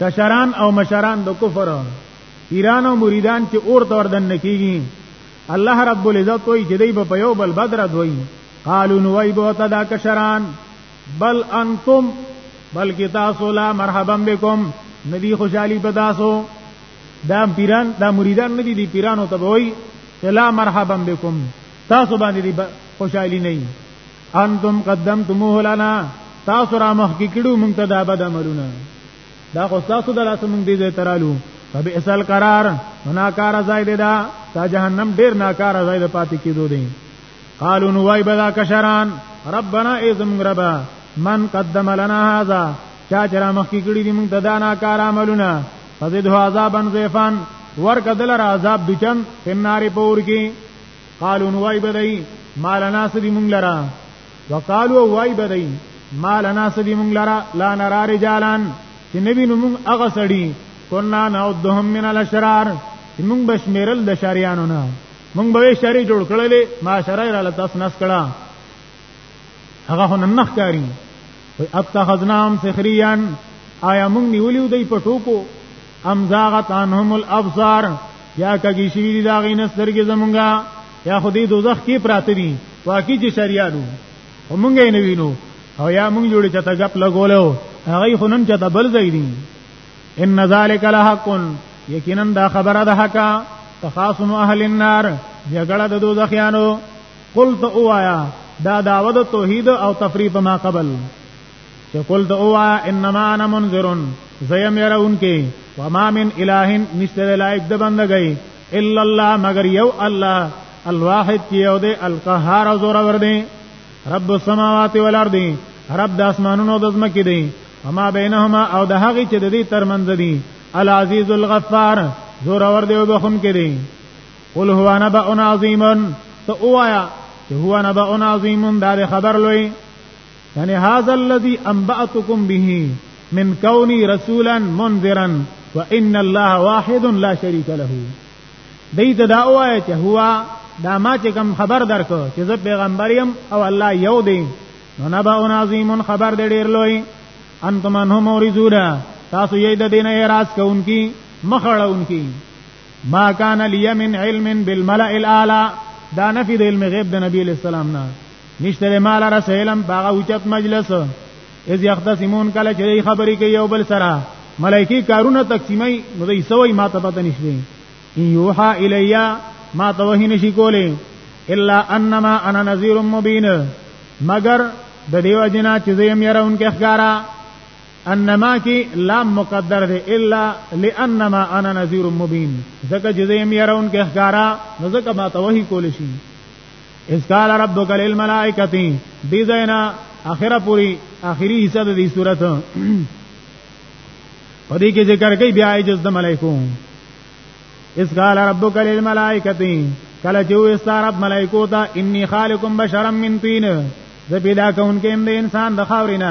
کشران او مشران د کفر پیران او مریدان چې اور ته وردن نکیږي الله رب العزت وایي چې دوی په یو بل بدر دوی قالو نو وای بو تدا کشران بل انتم بلکې تاسو لا مرحبا بكم ندی خوشحالي په تاسو دا پیران دا مریدان ندی دی پیرانو ته وای لا مرحبا بكم تاسو باندې خوشحالي نه انتم قدمتموه لنا تاسو را مخ کې کړو مونږ ته دا بد عملونه دا خو تاسو د لاسه مونږ دې ځای ترالو فبئسل قرار ناکار ځای دی دا دا جهنم ډیر ناکار ځای د پاتې کېدو دی قالو نو وای بدا کشران ربنا اذم ربا من قدم لنا هذا چا چې را مخ کې کړی دي مونږ ته دا ناکار عملونه فزده عذابا ضعفا ورکدل را عذاب دچن فناری پور کې قالو نو وای بدای مال ناس دی مونږ لرا وقالو وای بدای مال ناس دی مونږ لرا لا نرا رجالان چې نبی نو مونږ هغه سړی کنا نعدهم من الاشرار چې مونږ بشمیرل د شریانو نه مونږ به شری جوړ کړلې ما شری را لتاس نس کړه هغه هو نن نخکاری وي اتخذناهم سخريان آیا مونږ نیولیو دی په ټوکو ام زاغت انهم الابصار یا کګی شوی دی دا غي نسترګې زمونږه یا خودی دوزخ کې پراته دي واقعي چې شریانو همونګه نه وینو او یا مونږ جوړی چې تا غپ لګولو هغه خو نن چې تا بل ځای دي ان ذالک لحق یقینا دا خبره ده حق تخاصم اهل النار جګړه د دوزخیانو قلت اوایا دا دعوت توحید او تفریط ما قبل چې کول ته اوا انما انا منذرون زیم يرون کې وما من اله نشته لایق د بندګۍ الا الله مگر یو الله الواحد کې یو دی القهار زور ور دی رب السماوات والارض رب د اسمانونو د زمکې دی وما بینهما او د هغه چې د دې ترمنځ دی العزیز الغفار زور ور دی وبخون کې دی قل هو نبأ عظیم ته اوایا چې هو نبأ عظیم دا خبر لوی یعنی هاذا الذی انبأتکم به من کونی رسولا منذرا وان الله واحد لا شریک له دې ته دا وایي چې هوا دا ما چې کوم خبر درکو چې زه پیغمبر يم او الله یو دی نو نبا عظیم خبر دې ډیر لوی انتم انهم اوریزونا تاسو یې د دینه راز کوونکی مخړونکی ما کان لی من علم بالملأ الاعلى دا نفی د علم غیب د نبی علیہ السلام نه نشته مال رسولم باغه اوچت مجلس از یختصمون کله چې خبرې کوي یو بل سره ملایکی کارونه تقسیمای نو دوی سوې ما ته پته نشته یوها الیا ما ته وحی نشی کوله الا انما انا نذیر مبین مگر د دیو جنا چې زم يرون کې ښکارا انما کی لام مقدر ده الا لانما انا نذیر مبین زکه جزیم يرون کې احکارا نو زکه ما توهی کول شي اس قال ربک للملائکه دی زینا اخره پوری اخری حصہ د دې صورت په دې کې ذکر کوي بیا عجز د ملائکو اس قال ربک للملائکه کله چې وې ستارب ملائکو ته انی خالقم بشرا من طین زه پیدا کوونکې د انسان د خاورینا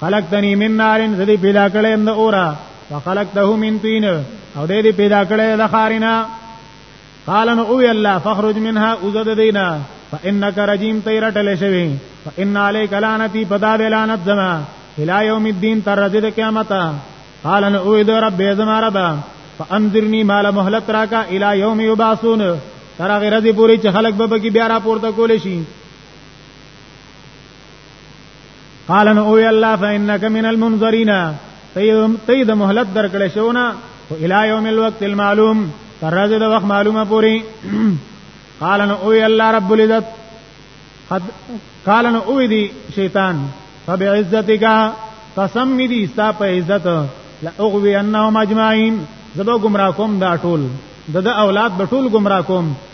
خلقتنی من نارن زدی پیدا کړی اند اورا وخلقته من طین او دې دې پیدا کړی د خارینا قال نو او الله فخرج منها اوزد دینا فانك رجيم تیرټ لشوی فان عليك لعنتي پدا به لعنت زما الى يوم الدين تر رزق قیامت قال نو او دې رب زما رب فانذرني مال مهلت راکا الى يوم يبعثون تر غیر دې پوری چې خلق به بکی بیا را پورته کول شي قال ان او الله فانك من المنظرين تید مهلت درکړې شونه او الی یوم الوقت المعلوم تر ورځې د وخت معلومه پوری قال ان او الله رب العزت قد قال ان او دی شیطان فبعزتک قسم می دی ستا په عزت لا اغوی انهم اجمعين زبا گمراه کوم دا ټول د اولاد به ټول گمراه کوم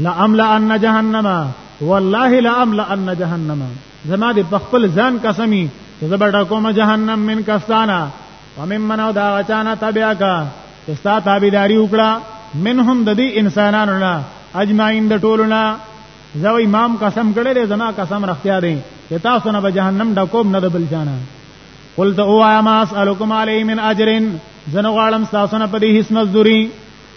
لاملأن جهنم والله لاملأن جهنم زما دې په خپل ځان قسمی چې زبر ډکوم جهنم من کستانا ومن من او دا غچانا تبعک استا تابعداري وکړه منهم د دې انسانانو نه اجمعین د ټولو نه زو امام قسم کړی دی زما قسم رختیا دی چې تاسو نه به جهنم ډکوم نه د بل جانا قل ته اوایا ما اسالکم علی من اجرن زنه غالم تاسو نه په دې هیڅ مزدوری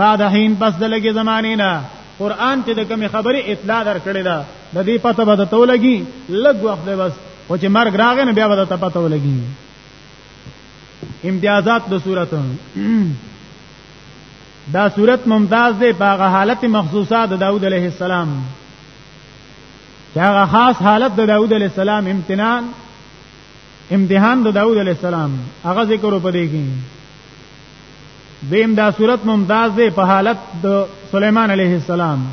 بعد حين پس د لګي زمانه نه قران ته د کوم خبرې اطلاع درکړې ده د دې پته به ته ولګي لګ وخت به بس او چې مرګ راغی نه بیا به ته پته ولګي امتیازات د صورت دا صورت ممتاز دی په هغه حالت مخصوصه د داوود علیه السلام چې هغه خاص حالت د داوود علیه السلام امتنان امتحان د داوود علی السلام هغه ذکر په دې کې دیم دا صورت ممتاز دی په حالت د سليمان عليه السلام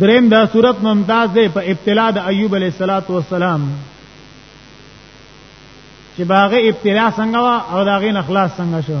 دریم دا صورت ممتاز دی په ابتلا د ایوب علیه السلام چې باغه ابتلا څنګه وا او داغه نخلاص څنګه شو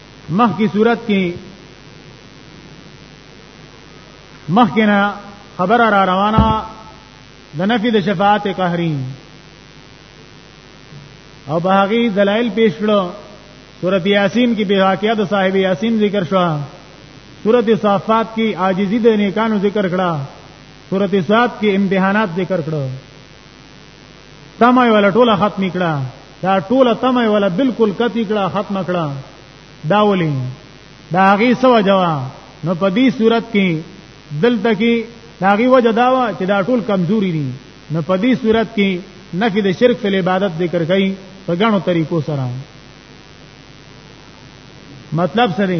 مخ کی صورت کې مخ کې نه خبره را روانه د نفي د شفاعت قهري او په هغه دلایل پیش کړو سورۃ یاسین کې به واقعیا د صاحب یاسین ذکر شو سورۃ صافات کې عاجزی د نیکانو ذکر کړه سورۃ صاد کې امتحانات ذکر کړه تمه ولا ټوله ختم کړه دا ټوله تمه ولا بالکل کتی کړه ختم کړه دا ولي دا غي سو جواب نو په دې صورت کې دلته کې دا غي وجه دا وا چې دا ټول کمزوري دي نو په دې صورت کې نفي د شرک په عبادت ذکر کړي په غنو طریقو سره مطلب سره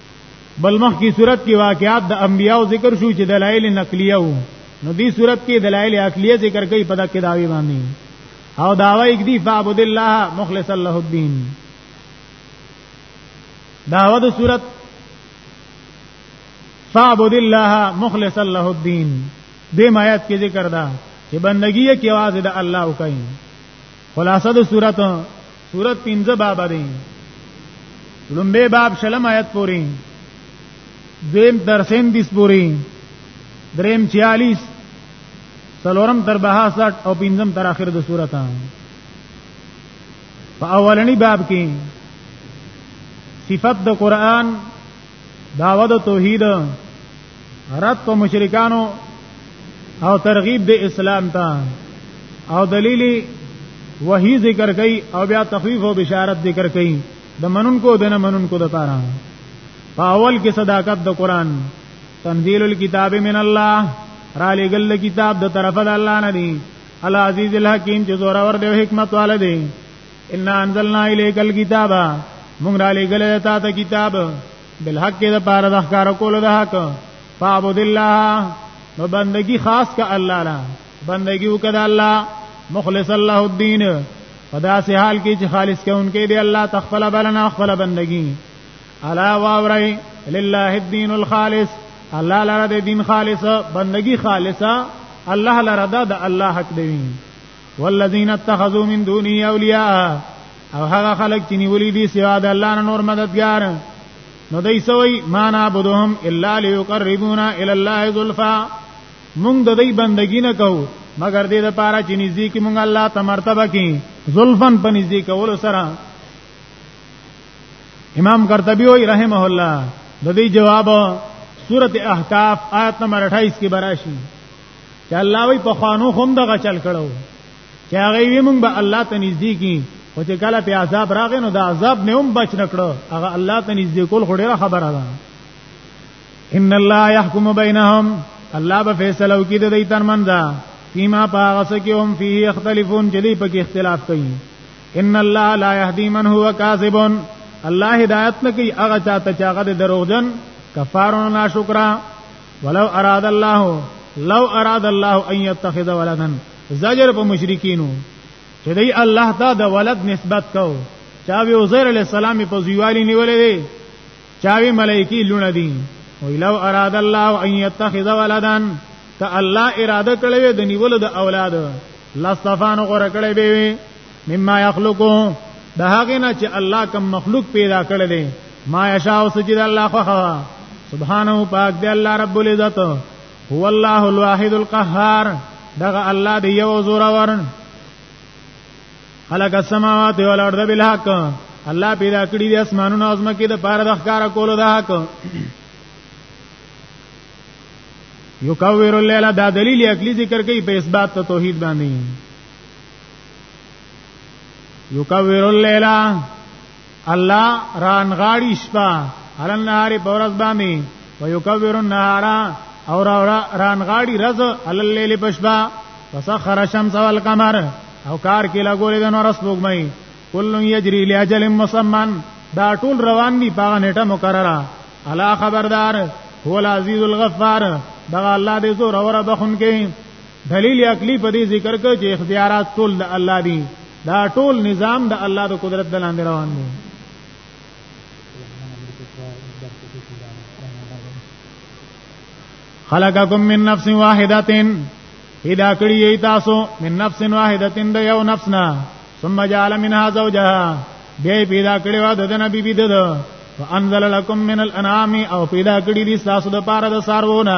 بل مخ کی صورت کې واقعات د انبیاو ذکر شو چې دلایل نقلیه وو نو دې صورت کې دلایل عقلیه ذکر کوي په دغه داوی باندې او داوی یک دی فعبد الله مخلص له الدين داوه د صورت فعبد الله مخلص له الدين دې آیات کې ذکر ده چې بندگی کې आवाज د الله وکړي خلاصه د صورت سورت پنځه باب دی لومبه باب شلم آیت پوری دیم تر سین دیس پوری دریم 46 سلورم تر 62 او پنځم تر اخر د سورته په اولنی باب کې صفت د قران داوود توحید رد په مشرکانو او ترغیب د اسلام ته او دلیل وحی ذکر کئ او بیا تخفیف او بشارت ذکر کئ د منونکو د نه منونکو د پاره په اول کې صداقت د قران تنزيل الكتاب من الله را لګل کتاب د طرف د الله نه دی العزیز الحکیم چې زور اور دی حکمت والا دی ان انزلنا الیک الكتاب مونږ را لګل تا ته کتاب بالحق د پاره د ښکار کول د حق فعبد الله نو بندگی خاص کا الله لا بندگی وکړه الله مخلص الله الدين پدا سه حال کې چې خالص کونکي دی الله تخفل بلنا خپل بندگی الا واوري لله الدين الخالص الله لره د دین خالص بندگی خالصه الله لره د الله حق دی والذین اتخذوا من دونه اولیاء او هغه خلک چې نیولې دي سوا د الله نه نور مددگار نو دای سوی ما نعبدهم الا ليقربونا الى الله ذلفا مونږ د دې بندګی نه کوو مگر دې د پاره چې نږدې کې مونږ الله ته مرتبه کې ذلفن په نږدې کولو سره امام قرطبی وی رحمه الله د دې جواب سورته احقاف آیت نمبر 28 کې براشي چې الله وی په خوانو هم دغه چل کړو چې هغه وی مونږ به الله ته نږدې کی خو چې کله په عذاب راغې نو د عذاب نه هم بچ نکړو هغه الله ته نږدې کول خو ډیره خبره ده ان الله يحكم بينهم الله به فیصله وکړي د دې ترمنځ فيما باغس کې هم فيه اختلافون چې دې پکې اختلاف کوي ان الله لا يهدي من هو كاذب الله هدایت نه کوي هغه چاته چې هغه دروغجن کفارون ناشکرا ولو اراد الله لو اراد الله ان يتخذ ولدا زجر په مشرکینو چې دی الله ته د ولد نسبت کو چا وی عزیر علی السلام په زیوالی نیولې دی چا وی ملائکی لونه دي وی لو اراد الله ان يتخذ ولدا ک الله اراده کړې د نیولو د اولاد لاستفانو غره کړې به مما یخلقو د هغه نه چې الله کوم مخلوق پیدا کړی دی ما یشاء سجد الله خوا سبحانه پاک دی الله رب العزت هو الله الواحد القهار دغه الله دی یو زور ور خلق السماوات والارض بالحق الله پیدا کړی دی اسمانونو او زمکه د پاره د ښکار کولو د حق یو کاویر الله دا دلیل عقلی ذکر کوي په اثبات توحید باندې یکور الليل الله ران غاړي شپه علن نهار پورز باندې ويکور النهار او ران غاړي رز علن الليل پشبا وسخر الشمس والقمر او کار کې لګولې د نور سپوږمۍ کل یجری لاجل مسمن دا ټول روان دي په نیټه مقرره الا خبردار هو العزیز الغفار دا الله دې زور اور بخون کې دلیل عقلی په دې ذکر کې چې اختیارات ټول د الله دي دا ټول نظام د الله د قدرت د لاندې روان دی خلقکم من نفس واحده پیدا کړی ای تاسو من نفس واحده د یو نفسنا ثم جعل منها زوجها بیا پیدا کړی و د نبی بی دد فانزل لكم من الانعام او پیدا کړی دي تاسو د پاره د سارونه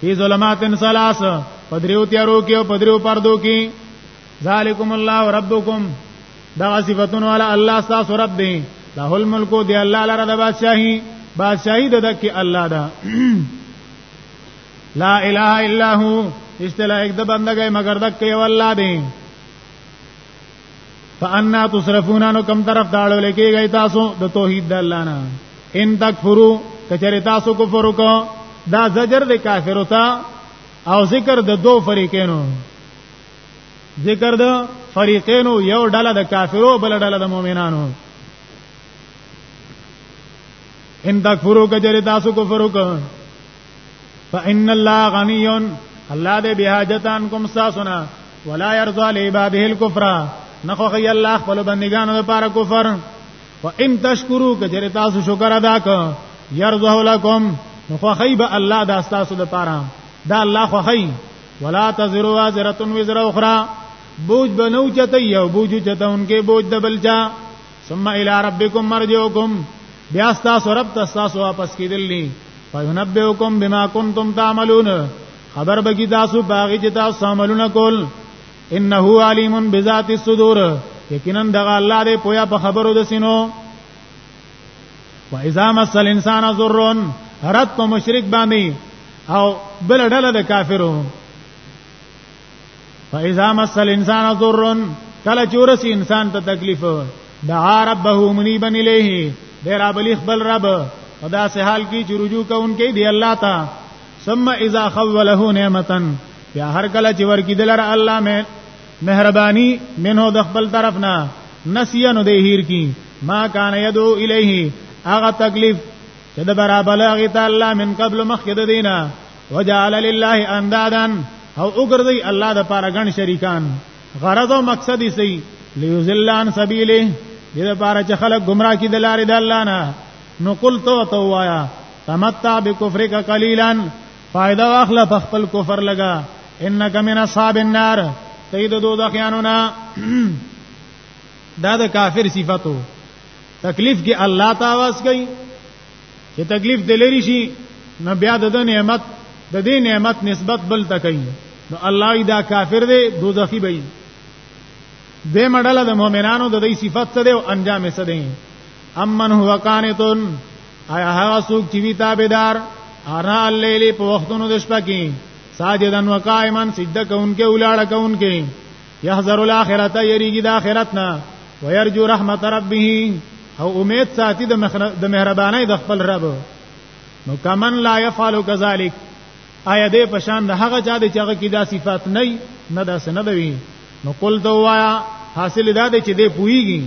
فی ظلمات ثلاث پدریو تیارو کې او پدریو پردو کې ذالکم الله ربکم دا صفاتون والا الله تاسو رب دی له الملک دی الله لره د بادشاہي بادشاہي د دک الله دا لا اله الا هو استلائک د بندګۍ مگر دک یو الله دی فانا تصرفون نو کم طرف داړو لکه گئی تاسو د توحید د الله نه ان تکفرو کچری تاسو کفر وکړو دا زجر د کافر وتا او ذکر د دو فریقینو ذکر د فریقینو یو ډله د کافرو بل ډله د مؤمنانو ان تکفرو کجری تاسو کفر وکړو فإن الله غني الله دې به حاجتان کوم ساسونه ولا يرضى لعباده الكفر نخو خي الله خپل بندگانو لپاره کفر وان تشکرو کجره تاسو شکر ادا ک يرضه لكم نخو خي به الله دا تاسو لپاره دا الله خو خي ولا تزروا وازره وزر اخرى بوج بنو چته یو بوج چته انکه بوج دبل چا ثم الى ربكم مرجعكم بیا تاسو رب ته تاسو واپس کیدلی فینبئکم بما کنتم تعملون خبر بگی تاسو باغی چې تاسو عملونه کول انه علیم بذات الصدور یقینا دغه الله دې پویا په خبرو د سینو و اذا مس الانسان ضر رد په مشرک باندې او بل ډله د کافرو فاذا مس الانسان ضر کله چې ورسی انسان ته تکلیف دعا ربه منیبا الیه ډیر ابلی خپل رب خدا سه حال کی چې رجوع کوونکې دی الله تا ثم اذا خوله نعمتا یا هر کله چې ورکی دلر الله مې مهربانی منه د خپل طرف نه نسیه نو دی هیر کی ما کان یدو الیه هغه تکلیف چې د برابر هغه ته الله من قبل مخکې د دینه وجعل لله اندادا او وګرځي الله د پاره ګڼ شریکان غرض او مقصد یې سي ليذلان سبيله دې د پاره چې خلک گمراه کی د لارې د الله نه نو قل تو تو وایا تمتع بکفرک قليلا فائدہ واخله په خپل کفر لگا انک من اصحاب النار تید دو دخیانو نا دا د کافر صفاتو تکلیف کې الله تعالی واس کوي چې تکلیف دلری شي نو بیا د نعمت د دې نعمت نسبت بل تکي نو الله دا کافر دی دوزخی به دې مډاله د مؤمنانو د دې صفات څه دی او انجام یې څه دی امن هو قانتون آیا هغه څوک چې وی تابعدار انا الليل په وختونو د شپه کې ساجدن وقائمن سجده کوونکې ولاړه کوونکې يحذر الاخرته يريږي د اخرت نه ويرجو رحمت ربه او امید ساتي د مهرباني د خپل رب نو کمن لا يفعل كذلك آیا دې پشان د هغه چا د چغه کې دا صفات نه نه دا سن نه وي نو قل تو وایا حاصل دا دی چې دې پويږي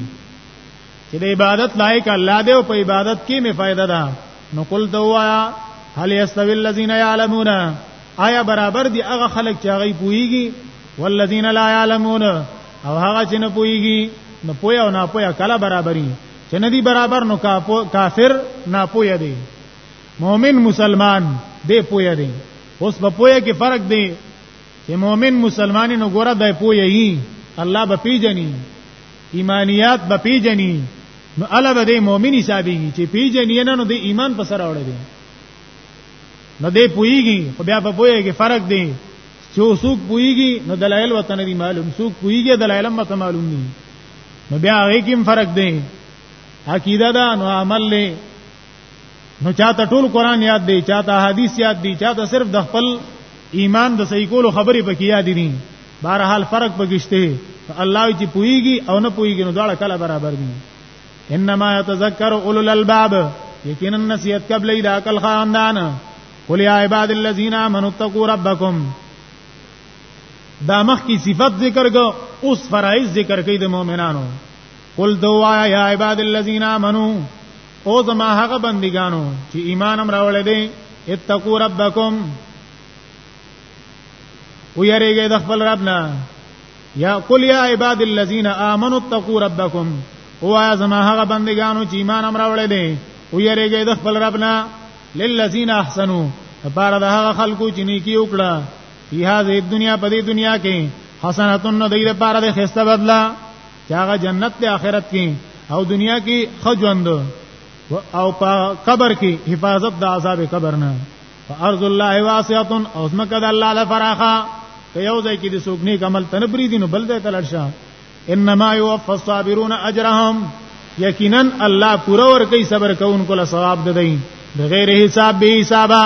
چې د عبادت لایق الله دې او په عبادت کې می فائدہ ده نو قل تو وایا هل یستوی الذین یعلمون آیا برابر دي هغه خلک چې هغه پويږي والذین لا يعلمون او هغه چې نه پويږي نو پوي او نه پوي کله برابرۍ چې نه دي برابر نو کافر نه پوي دي مؤمن مسلمان دی پوي دي اوس په پوي کې فرق دی چې مؤمن مسلمان نو ګوره دی پوي هي الله به پیجني ایمانیات به پیجني نو الله به دی مؤمن حسابيږي چې پیجني نه نو دی ایمان په سره اوري نو دې پويږي خو بیا په پويږي فرق دی چې وسوک پويږي نو دلایل وطن دي معلوم سوک پويږي دلایل هم ته معلوم دي نو بیا هغه کې فرق دی عقیده دا نو عمل له نو چاته ټول قران یاد دی چاته حدیث یاد دی چاته صرف د خپل ایمان د صحیح کولو خبرې پکې یاد دي بهرحال فرق پکشته الله چې پويږي او نه پويږي نو دا کله برابر دي انما يتذكر اولو الالباب یقینا نصیحت قبل اذا کل خاندان قل یا عباد الذین آمنوا اتقوا ربکم دا مخ کی صفت ذکر کو اوس فرایض ذکر کړي د مؤمنانو قل دوا یا عباد الذین آمنوا او زما هغه بندګانو چې ایمان هم راوړل دي اتقوا ربکم او یریږي د خپل رب نه یا قل یا عباد الذین آمنوا اتقوا ربکم او یا زما هغه بندگانو چې ایمان امر وړل دي او یریږي د خپل رب نه للذین احسنوا لپاره د هغه خلکو چې نیکی وکړه په هغه دنیا په دې دنیا کې حسناتن د دې لپاره د خسته بدلا چې هغه جنت د آخرت کې او دنیا کې خجوند او په قبر کې حفاظت د عذاب قبر نه فارض الله واسعه او زمکه د الله له فراخه که یو ځای کې د سوک نیک عمل تنه پری دینو بل ځای ته لړشه انما یوفى الصابرون اجرهم یقینا الله پورا ور کوي صبر کوونکو له ثواب ددای بغیر حساب به حسابا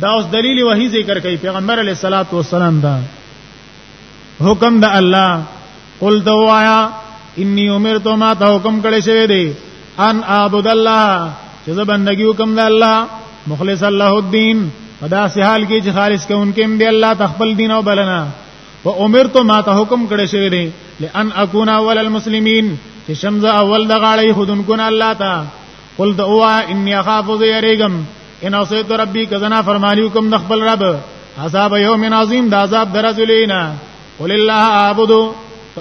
دا اوس دلیل وحی ذکر کوي پیغمبر علیه الصلاۃ والسلام دا حکم د الله قل دوایا انی امرت ما ته حکم کړی شوی دی ان اعبد الله چې زه بندگی وکم د الله مخلص الله الدین پدا سه حال کې چې خالص کوونکې دی الله تخپل دین او بلنه و امرت ما ته حکم کړی شوی دی لئن اكون اول المسلمین چې شمزه اول د غاړې خودن کو نه الله تا قل دعوا انی اخاف ذریګم ان اوسیت ربی کزنا فرمانیو کوم د خپل رب عذاب یوم عظیم د عذاب درزلینا قل الله اعبد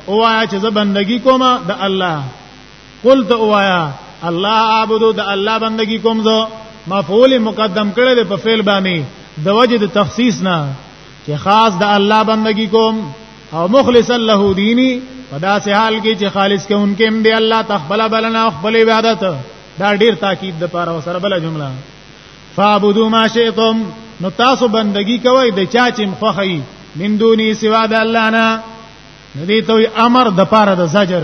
اوایا چې زه بندگی کوم د الله قل ته اوایا الله اعبد د الله بندگی کوم زه مفعول مقدم کړل په فعل باندې د وجه د تخصیص نه چې خاص د الله بندگی کوم او مخلص له دینی په داسې حال کې چې خالص کې انکه هم دی الله تخبل بلنا خپل عبادت دا ډیر تاکید د پاره وسره بل جمله فعبدوا ما شئتم نو تاسو بندگی کوئ د چا چې مخخی من دونی سوا د الله نه ندی ته امر د پاره د زجر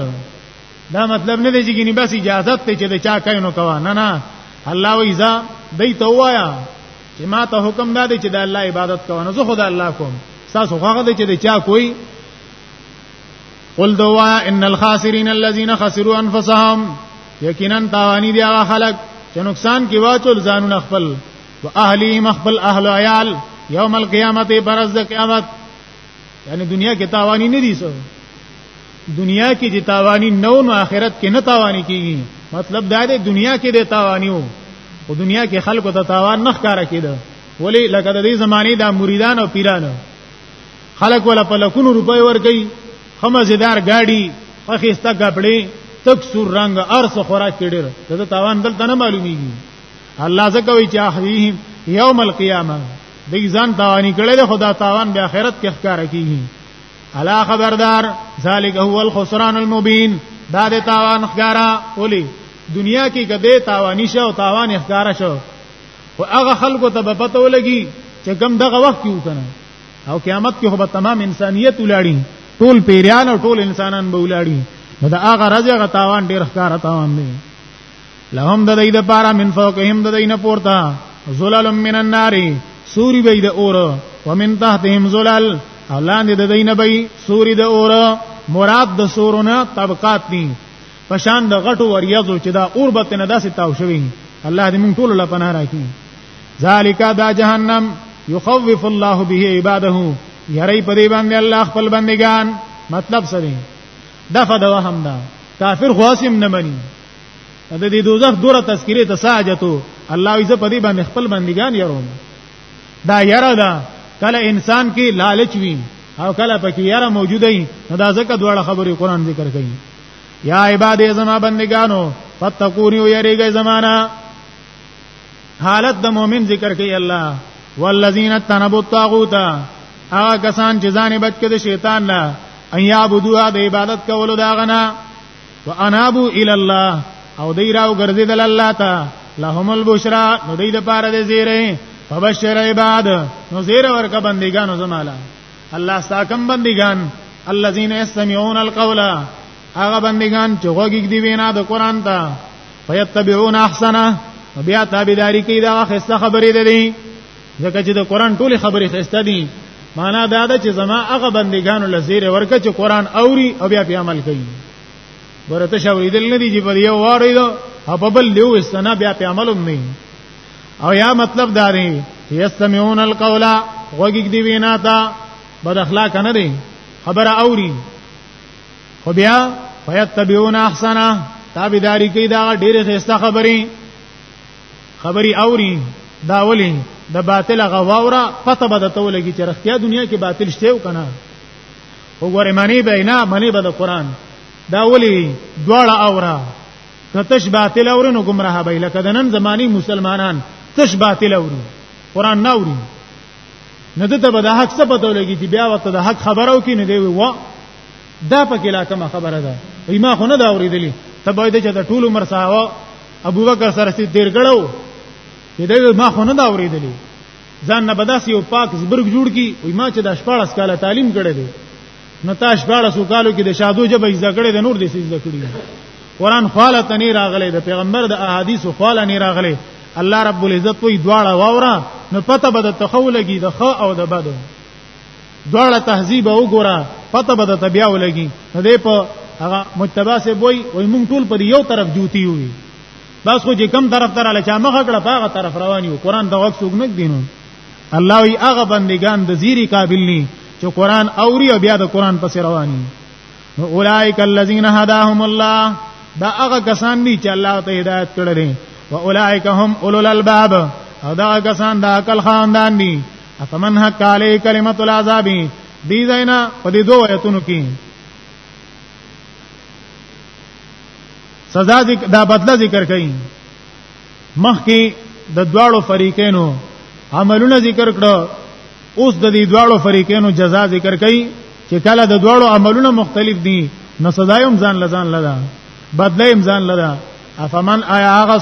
دا مطلب نه دی چې ګنی بس اجازه ته چې د چا کینو کوا نه نه الله ویزا دای ته وایا چې ما ته حکم دا دی چې د الله عبادت کوو نو زه خدای الله کوم تاسو هغه دی چې د چا کوی قل دوا ان الخاسرین الذين خسروا انفسهم یقینا تاوانی دی هغه خلک چې نقصان کې واچول ځانونه خپل او اهلیهم خپل اهل عیال یوم القیامت برز د قیامت یعنی دنیا کې تاوانی نه دي سو دنیا کې چې تاوانی نو نو آخرت کې نه تاوانی کیږي مطلب دا دی دنیا کې د تاوانی وو او دنیا کې خلکو ته تاوان نه ښکارا کیده ولی لکه د دې زمانی د مریدان او پیرانو خلک ولا په لکونو روپۍ ورګي خمزدار گاډي خخيستا کپړې تک سور رنگ ارس خوراک کړي دا تاوان دلته نه معلوميږي الله زکه وی چې احیهم یوم القیامه دې ځان تاوانی کړي خدا تاوان به آخرت کې ښکار کیږي الا خبردار ذالک هو الخسران المبین دا دې تاوان ښکارا اولی دنیا کې کده تاوانی شو تاوان ښکارا شو او هغه خلکو ته به پته ولګي چې کم دغه وخت یو کنه او قیامت کې هو به تمام انسانيت ولاړي ټول پیریان او ټول انسانان به ولاړي نو دا هغه راځي هغه تاوان ډیر ښکار تاوان دی لهم د دې د پاره من فوقهم د دې نه پورته زلال من النار سوري به د اور ومن تحتهم زلال او لاندې د دې نه به سوري د اور مراد د سورونه طبقات دي پشان د غټو وریاضو چې دا اور به تنه داسې تاو شوی الله دې مونږ ټول لا پناه راکړي ذالک دا جهنم یخوف الله به عباده یری په دې باندې الله خپل بندگان مطلب سره دغه د وهم دا کافر خواسم نه مني د دې دوزخ دوره تذکره ته ساجتو الله عز په دې باندې خپل بندگان یروم دا یره دا کله انسان کې لالچ وي او کله پکې یره موجوده وي دا ځکه دواړه خبرې قران ذکر کوي یا عباد زما بندگانو فتقونی و یریږي زمانہ حالت د مؤمن ذکر کوي الله والذین تنبوا الطاغوت هغه کسان چې ځان بچ کړي شیطان نه ان یعبدوا د عبادت کولو دا غنا وانابو الی الله او دی راو ګرځیدل الله ته لهم البشرا نو دی د پاره د زیره فبشر عباد نو زیره ورکه بندگانو زماله الله ساکم بندگان الذين يستمعون القول هغه بندگان چې غوږی دی وینا د قران ته فیتبعون احسنه بیا تابعداري کوي دا خسته خبرې ده دي ځکه چې د قران ټولې خبرې خسته دي معنا دا ده چې زما هغه بندگان لزیره ورکه چې قران اوري او بیا په عمل کوي ورته شاوې دل نه دي چې په یو واره ده په بل لیو استنا بیا په عملوم نه او یا مطلب دا دی یستمعون القول غوږی دی وینا تا بد اخلاق نه دی خبره اوري خو بیا فیتبعون احسنه تابعداري کوي دا ډیره خسته خبري خبري اوري دا ولي د باطل غواوره پته بده ته ولګي چې رښتیا دنیا کې باطل شته او کنه وګوره معنی به نه معنی به د قران دا ولي دواړه اوره نتش باطل اوري نو گمراه به لکه د نن زماني مسلمانان تش باطل اوري قران نه اوري نه دته به د حق څه پته لګي چې بیا وخت د حق خبرو کې نه دی و دا پکې لا کوم خبره ده وای ما خو نه دا اوریدلی ته باید چې د ټول عمر صحابه ابو بکر سره سي تیر کړو چې دا ما خو نه دا اوریدلی ځان نه بداسي او پاک زبرګ جوړ کی وای ما چې د 14 کاله تعلیم کړی دی نو تاسو شپاړه سو کالو کې د شادو جبه زده کړې د نور دې زده کړې قرآن خاله تنی راغله د پیغمبر د احادیث خاله نه راغله الله رب العزت وی دواړه واورا نو پته به د تخولګي د خ او د بد دواړه تهذیب او ګورا پته به د طبيعه ولګي نو دې په هغه متبا سه وای وای مونږ ټول پر یو طرف جوتی وي بس خو چې کم طرف تر علا چا مخ کړه په هغه طرف روان یو قران دا وخت وګنګ دینو الله وی هغه بندگان د زیری قابل ني چې قران اوري او بیا د قران پس رواني نو اولائک الذین هداهم الله دا هغه کسان دي چې الله ته هدایت کړل او اولائک هم اولل الباب او دا کسان دا عقل خاندان دي افمن حق علی کلمت العذاب دی زینا په دې دوه ایتونو کې سزا دا بدله ذکر کړي مخکې د دواړو فریقینو عملونه ذکر کړو اوس د دې دواړو فریقینو جزا ذکر کړي چې کله د دواړو عملونه مختلف دي نو سزا هم ځان لزان لدا بدله هم ځان لدا افمن آیا هغه